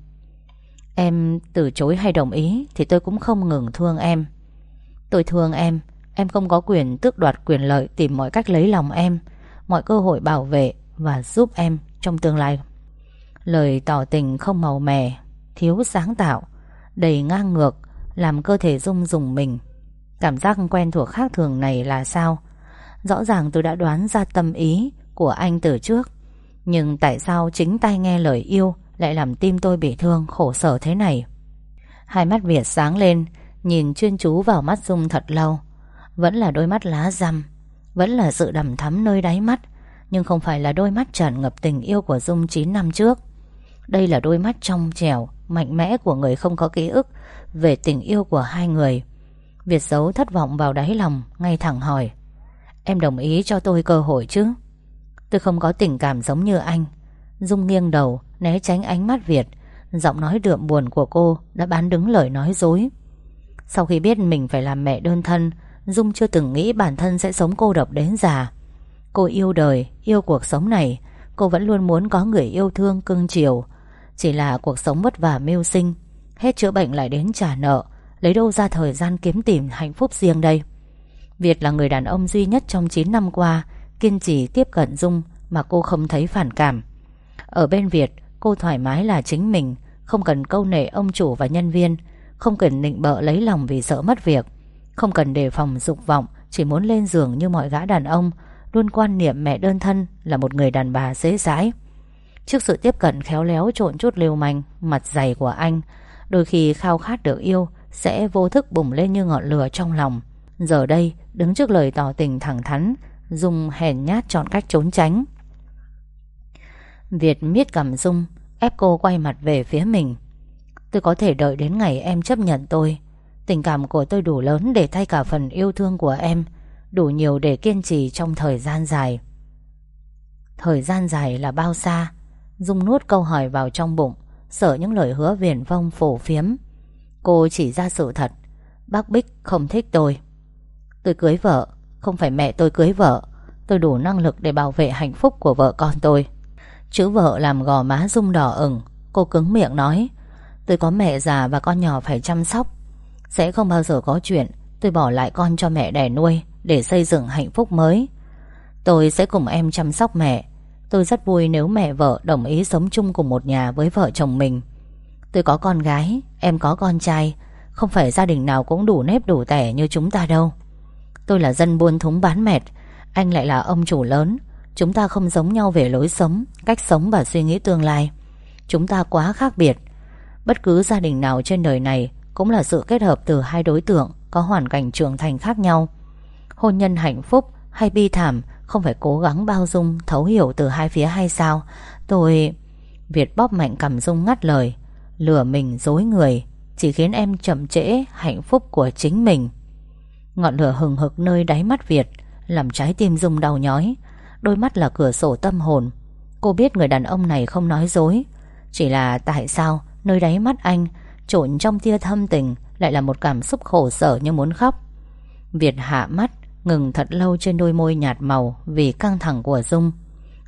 Em từ chối hay đồng ý Thì tôi cũng không ngừng thương em. Tôi thương em Em không có quyền tước đoạt quyền lợi Tìm mọi cách lấy lòng em, Mọi cơ hội bảo vệ và giúp em Trong tương lai. Lời tỏ tình không màu mè, Thiếu sáng tạo, Đầy ngang ngược, Làm cơ thể rung rùng mình. Cảm giác quen thuộc khác thường này là sao? Rõ ràng tôi đã đoán ra tâm ý Của anh từ trước, Nhưng tại sao chính tay nghe lời yêu lại làm tim tôi bị thương, khổ sở thế này. Hai mắt Việt sáng lên, Nhìn chuyên chú vào mắt Dung thật lâu. Vẫn là đôi mắt lá răm, Vẫn là sự đầm thắm nơi đáy mắt, Nhưng không phải là đôi mắt tràn ngập tình yêu của Dung 9 năm trước. Đây là đôi mắt trong trẻo, Mạnh mẽ của người không có ký ức Về tình yêu của hai người. Việt giấu thất vọng vào đáy lòng, Ngay thẳng hỏi, Em đồng ý cho tôi cơ hội chứ? Tôi không có tình cảm giống như anh. Dung nghiêng đầu Né tránh ánh mắt Việt. Giọng nói đượm buồn của cô Đã bán đứng lời nói dối. Sau khi biết mình phải làm mẹ đơn thân, Dung chưa từng nghĩ bản thân sẽ sống cô độc đến già. Cô yêu đời, Yêu cuộc sống này. Cô vẫn luôn muốn có người yêu thương, cưng chiều. Chỉ là cuộc sống vất vả mưu sinh, Hết chữa bệnh lại đến trả nợ, Lấy đâu ra thời gian kiếm tìm hạnh phúc riêng đây? Việt là người đàn ông duy nhất trong 9 năm qua Kiên trì tiếp cận Dung Mà cô không thấy phản cảm. Ở bên Việt cô thoải mái là chính mình, Không cần câu nệ ông chủ và nhân viên, Không cần nịnh bợ lấy lòng vì sợ mất việc, Không cần đề phòng dục vọng, Chỉ muốn lên giường như mọi gã đàn ông, Luôn quan niệm mẹ đơn thân Là một người đàn bà dễ dãi. Trước sự tiếp cận khéo léo trộn chút liều manh, Mặt dày của anh, Đôi khi khao khát được yêu Sẽ vô thức bùng lên như ngọn lửa trong lòng. Giờ đây, đứng trước lời tỏ tình thẳng thắn, dùng hèn nhát chọn cách trốn tránh. Việt miết cầm Dung Ép cô quay mặt về phía mình. Tôi có thể đợi đến ngày em chấp nhận tôi. Tình cảm của tôi đủ lớn Để thay cả phần yêu thương của em, Đủ nhiều để kiên trì trong thời gian dài. Thời gian dài là bao xa? Dung nuốt câu hỏi vào trong bụng, Sợ những lời hứa viển vông phổ phiếm. Cô chỉ ra sự thật, Bác Bích không thích tôi. Tôi cưới vợ, Không phải mẹ tôi cưới vợ. Tôi đủ năng lực để bảo vệ hạnh phúc của vợ con tôi. Chữ vợ làm gò má rung đỏ ửng, Cô cứng miệng nói, Tôi có mẹ già và con nhỏ phải chăm sóc. Sẽ không bao giờ có chuyện, Tôi bỏ lại con cho mẹ đẻ nuôi Để xây dựng hạnh phúc mới. Tôi sẽ cùng em chăm sóc mẹ. Tôi rất vui nếu mẹ vợ đồng ý sống chung cùng một nhà với vợ chồng mình. Tôi có con gái, Em có con trai, Không phải gia đình nào cũng đủ nếp đủ tẻ như chúng ta đâu. Tôi là dân buôn thúng bán mệt Anh lại là ông chủ lớn. Chúng ta không giống nhau về lối sống, Cách sống và suy nghĩ tương lai. Chúng ta quá khác biệt. Bất cứ gia đình nào trên đời này Cũng là sự kết hợp từ hai đối tượng Có hoàn cảnh trưởng thành khác nhau. Hôn nhân hạnh phúc hay bi thảm Không phải cố gắng bao dung, Thấu hiểu từ hai phía hay sao? Tôi... Việt bóp mạnh cầm dung ngắt lời, Lừa mình dối người, Chỉ khiến em chậm trễ hạnh phúc của chính mình. Ngọn lửa hừng hực nơi đáy mắt Việt Làm trái tim Dung đau nhói Đôi mắt là cửa sổ tâm hồn. Cô biết người đàn ông này không nói dối. Chỉ là tại sao Nơi đáy mắt anh, Trộn trong tia thâm tình, Lại là một cảm xúc khổ sở như muốn khóc? Việt hạ mắt, Ngừng thật lâu trên đôi môi nhạt màu Vì căng thẳng của Dung.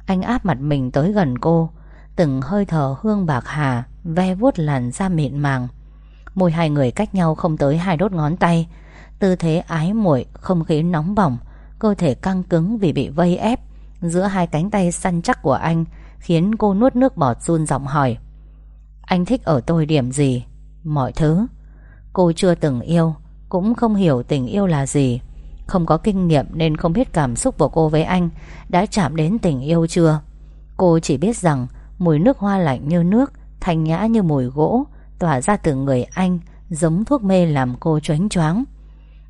Anh áp mặt mình tới gần cô, Từng hơi thở hương bạc hà, Ve vuốt làn da mịn màng. Môi hai người cách nhau không tới hai đốt ngón tay. Tư thế ái muội, Không khí nóng bỏng, Cơ thể căng cứng vì bị vây ép. Giữa hai cánh tay săn chắc của anh, Khiến cô nuốt nước bọt run giọng hỏi. Anh thích ở tôi điểm gì? Mọi thứ. Cô chưa từng yêu, Cũng không hiểu tình yêu là gì. Không có kinh nghiệm nên không biết cảm xúc của cô với anh Đã chạm đến tình yêu chưa? Cô chỉ biết rằng Mùi nước hoa lạnh như nước, Thanh nhã như mùi gỗ, Tỏa ra từ người anh, Giống thuốc mê làm cô choáng choáng.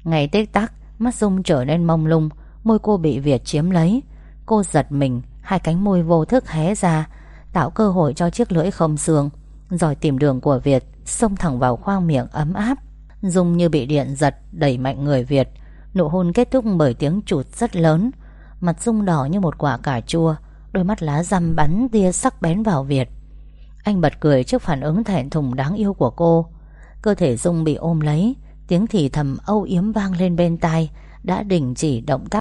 Ngày tích tắc, Mắt Dung trở nên mông lung, Môi cô bị Việt chiếm lấy Cô giật mình, Hai cánh môi vô thức hé ra, Tạo cơ hội cho chiếc lưỡi không xương. Rồi tìm đường của Việt, Xông thẳng vào khoang miệng ấm áp. Dung như bị điện giật, Đẩy mạnh người Việt. Nụ hôn kết thúc bởi tiếng chụt rất lớn. Mặt Dung đỏ như một quả cà chua, Đôi mắt lá răm bắn tia sắc bén vào Việt. Anh bật cười trước phản ứng thẹn thùng đáng yêu của cô. Cơ thể Dung bị ôm lấy, Tiếng thì thầm âu yếm vang lên bên tai, Đã đình chỉ động tác